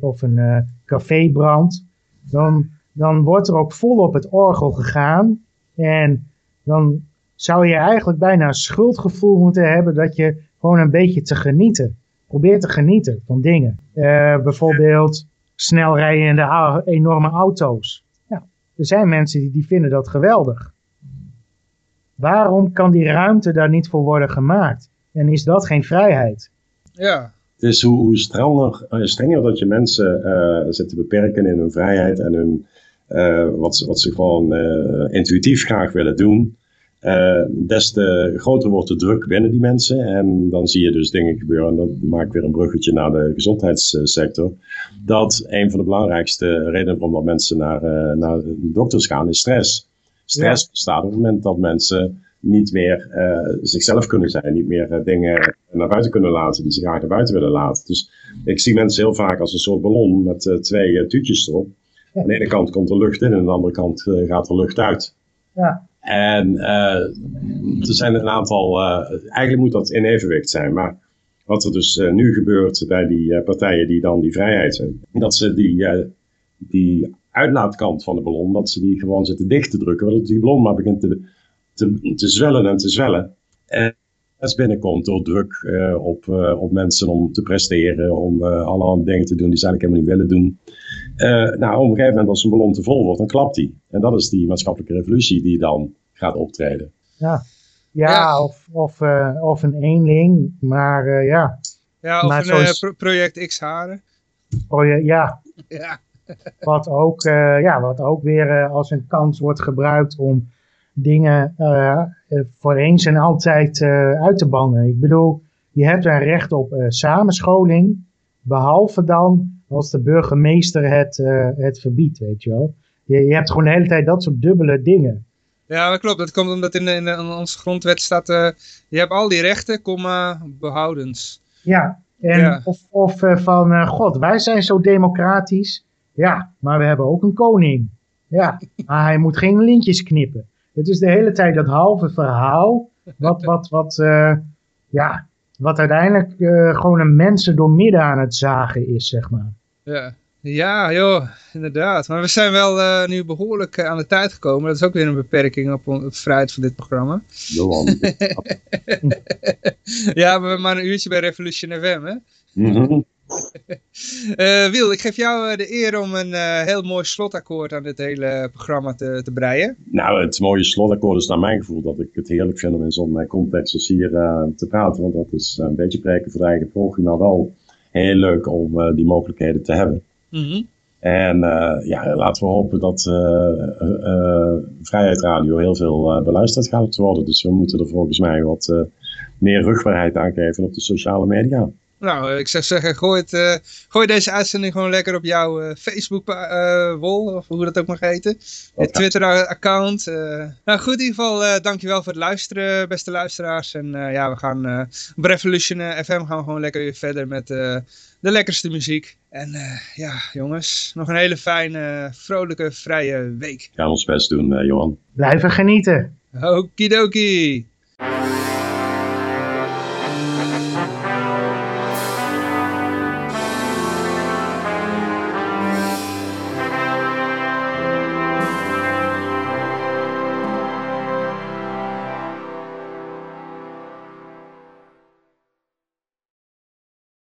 of een eh, cafébrand, dan, dan wordt er ook vol op het orgel gegaan. En dan zou je eigenlijk bijna een schuldgevoel moeten hebben dat je gewoon een beetje te genieten. Probeer te genieten van dingen. Eh, bijvoorbeeld snel rijden in de enorme auto's. Ja, er zijn mensen die, die vinden dat geweldig. Waarom kan die ruimte daar niet voor worden gemaakt? En is dat geen vrijheid? ja, Is hoe, eh, strenger dat je mensen eh, zit te beperken in hun vrijheid en hun, eh, wat, ze, wat ze gewoon intuïtief graag willen doen, des te groter wordt de druk binnen die mensen. En dan zie je dus dingen gebeuren, en dan maak ik weer een bruggetje naar de gezondheidssector, dat een van de belangrijkste redenen waarom dat mensen naar, naar dokters gaan is stress. Stress bestaat op het moment dat mensen niet meer eh, zichzelf kunnen zijn, niet meer eh, dingen naar buiten kunnen laten die ze graag naar buiten willen laten. Dus ik zie mensen heel vaak als een soort ballon met eh, twee tuutjes erop. Aan de ene kant komt er lucht in en aan de andere kant gaat er lucht uit. Ja. En er zijn een aantal, eigenlijk moet dat in evenwicht zijn, maar wat er dus nu gebeurt bij die partijen die dan die vrijheid zijn, dat ze die, die uitlaatkant van de ballon, dat ze die gewoon zitten dicht te drukken, waardoor die ballon maar begint te, te, te zwellen en te zwellen. En het binnenkomt door druk eh, op, eh, op mensen om te presteren, om uh, allerhande dingen te doen die ze eigenlijk helemaal niet willen doen. Uh, nou, op een gegeven moment als een ballon te vol wordt, dan klapt die. En dat is die maatschappelijke revolutie die dan gaat optreden. Ja, ja, Ja. of, of, eh, of een eenling, maar eh, ja. ja of Maar een project X-haren. Oh, ja, ja, Ja, Wat ook, eh, ja, wat ook weer als een kans wordt gebruikt om dingen eh, voor eens en altijd eh, uit te bannen. Ik bedoel, je hebt een recht op eh, samenscholing, behalve dan als de burgemeester het, het verbiedt, weet je wel. Je, je hebt gewoon de hele tijd dat soort dubbele dingen. ja dat klopt. Dat komt omdat in, in, onze grondwet staat, je hebt al die rechten, comma, behoudens. Ja, en Ja. of, of van, god, wij zijn zo democratisch. Ja, maar we hebben ook een koning. Ja, maar hij moet geen lintjes knippen. Het is de hele tijd dat halve verhaal, wat, wat, wat, eh, ja, wat uiteindelijk eh, gewoon een mensen door midden aan het zagen is, zeg maar. Ja. ja, joh, inderdaad. Maar we zijn wel eh, nu behoorlijk eh, aan de tijd gekomen. Dat is ook weer een beperking op, on- op de vrijheid van dit programma. Johan. ja, we hebben maar een uurtje bij Revolution FM, hè? Mhm. Eh, Wiel, ik geef jou eh, de eer om een eh, heel mooi slotakkoord aan dit hele programma te, te breien. Nou, het mooie slotakkoord is naar mijn gevoel dat ik het heerlijk vind om in zo'n context hier te praten. Want dat is een beetje preken voor de eigen volging, maar wel heel leuk om die mogelijkheden te hebben. Mhm. En ja, laten we hopen dat Vrijheid Radio heel veel beluisterd gaat worden. Dus we moeten er volgens mij wat meer rugbaarheid aan geven op de sociale media. Nou, eh, ik zou zeggen, gooi, het, eh, gooi deze uitzending gewoon lekker op jouw eh, Facebook-wall, of hoe dat ook mag heten. Je. Twitter-account. eh. Nou goed, in ieder geval, eh, dankjewel voor het luisteren, beste luisteraars. En eh, ja, we gaan eh, op Revolution FM gaan we gewoon lekker weer verder met eh, de lekkerste muziek. En eh, ja, jongens, nog een hele fijne, vrolijke, vrije week. Gaan ons best doen, eh, Johan. Blijven genieten. Okidoki.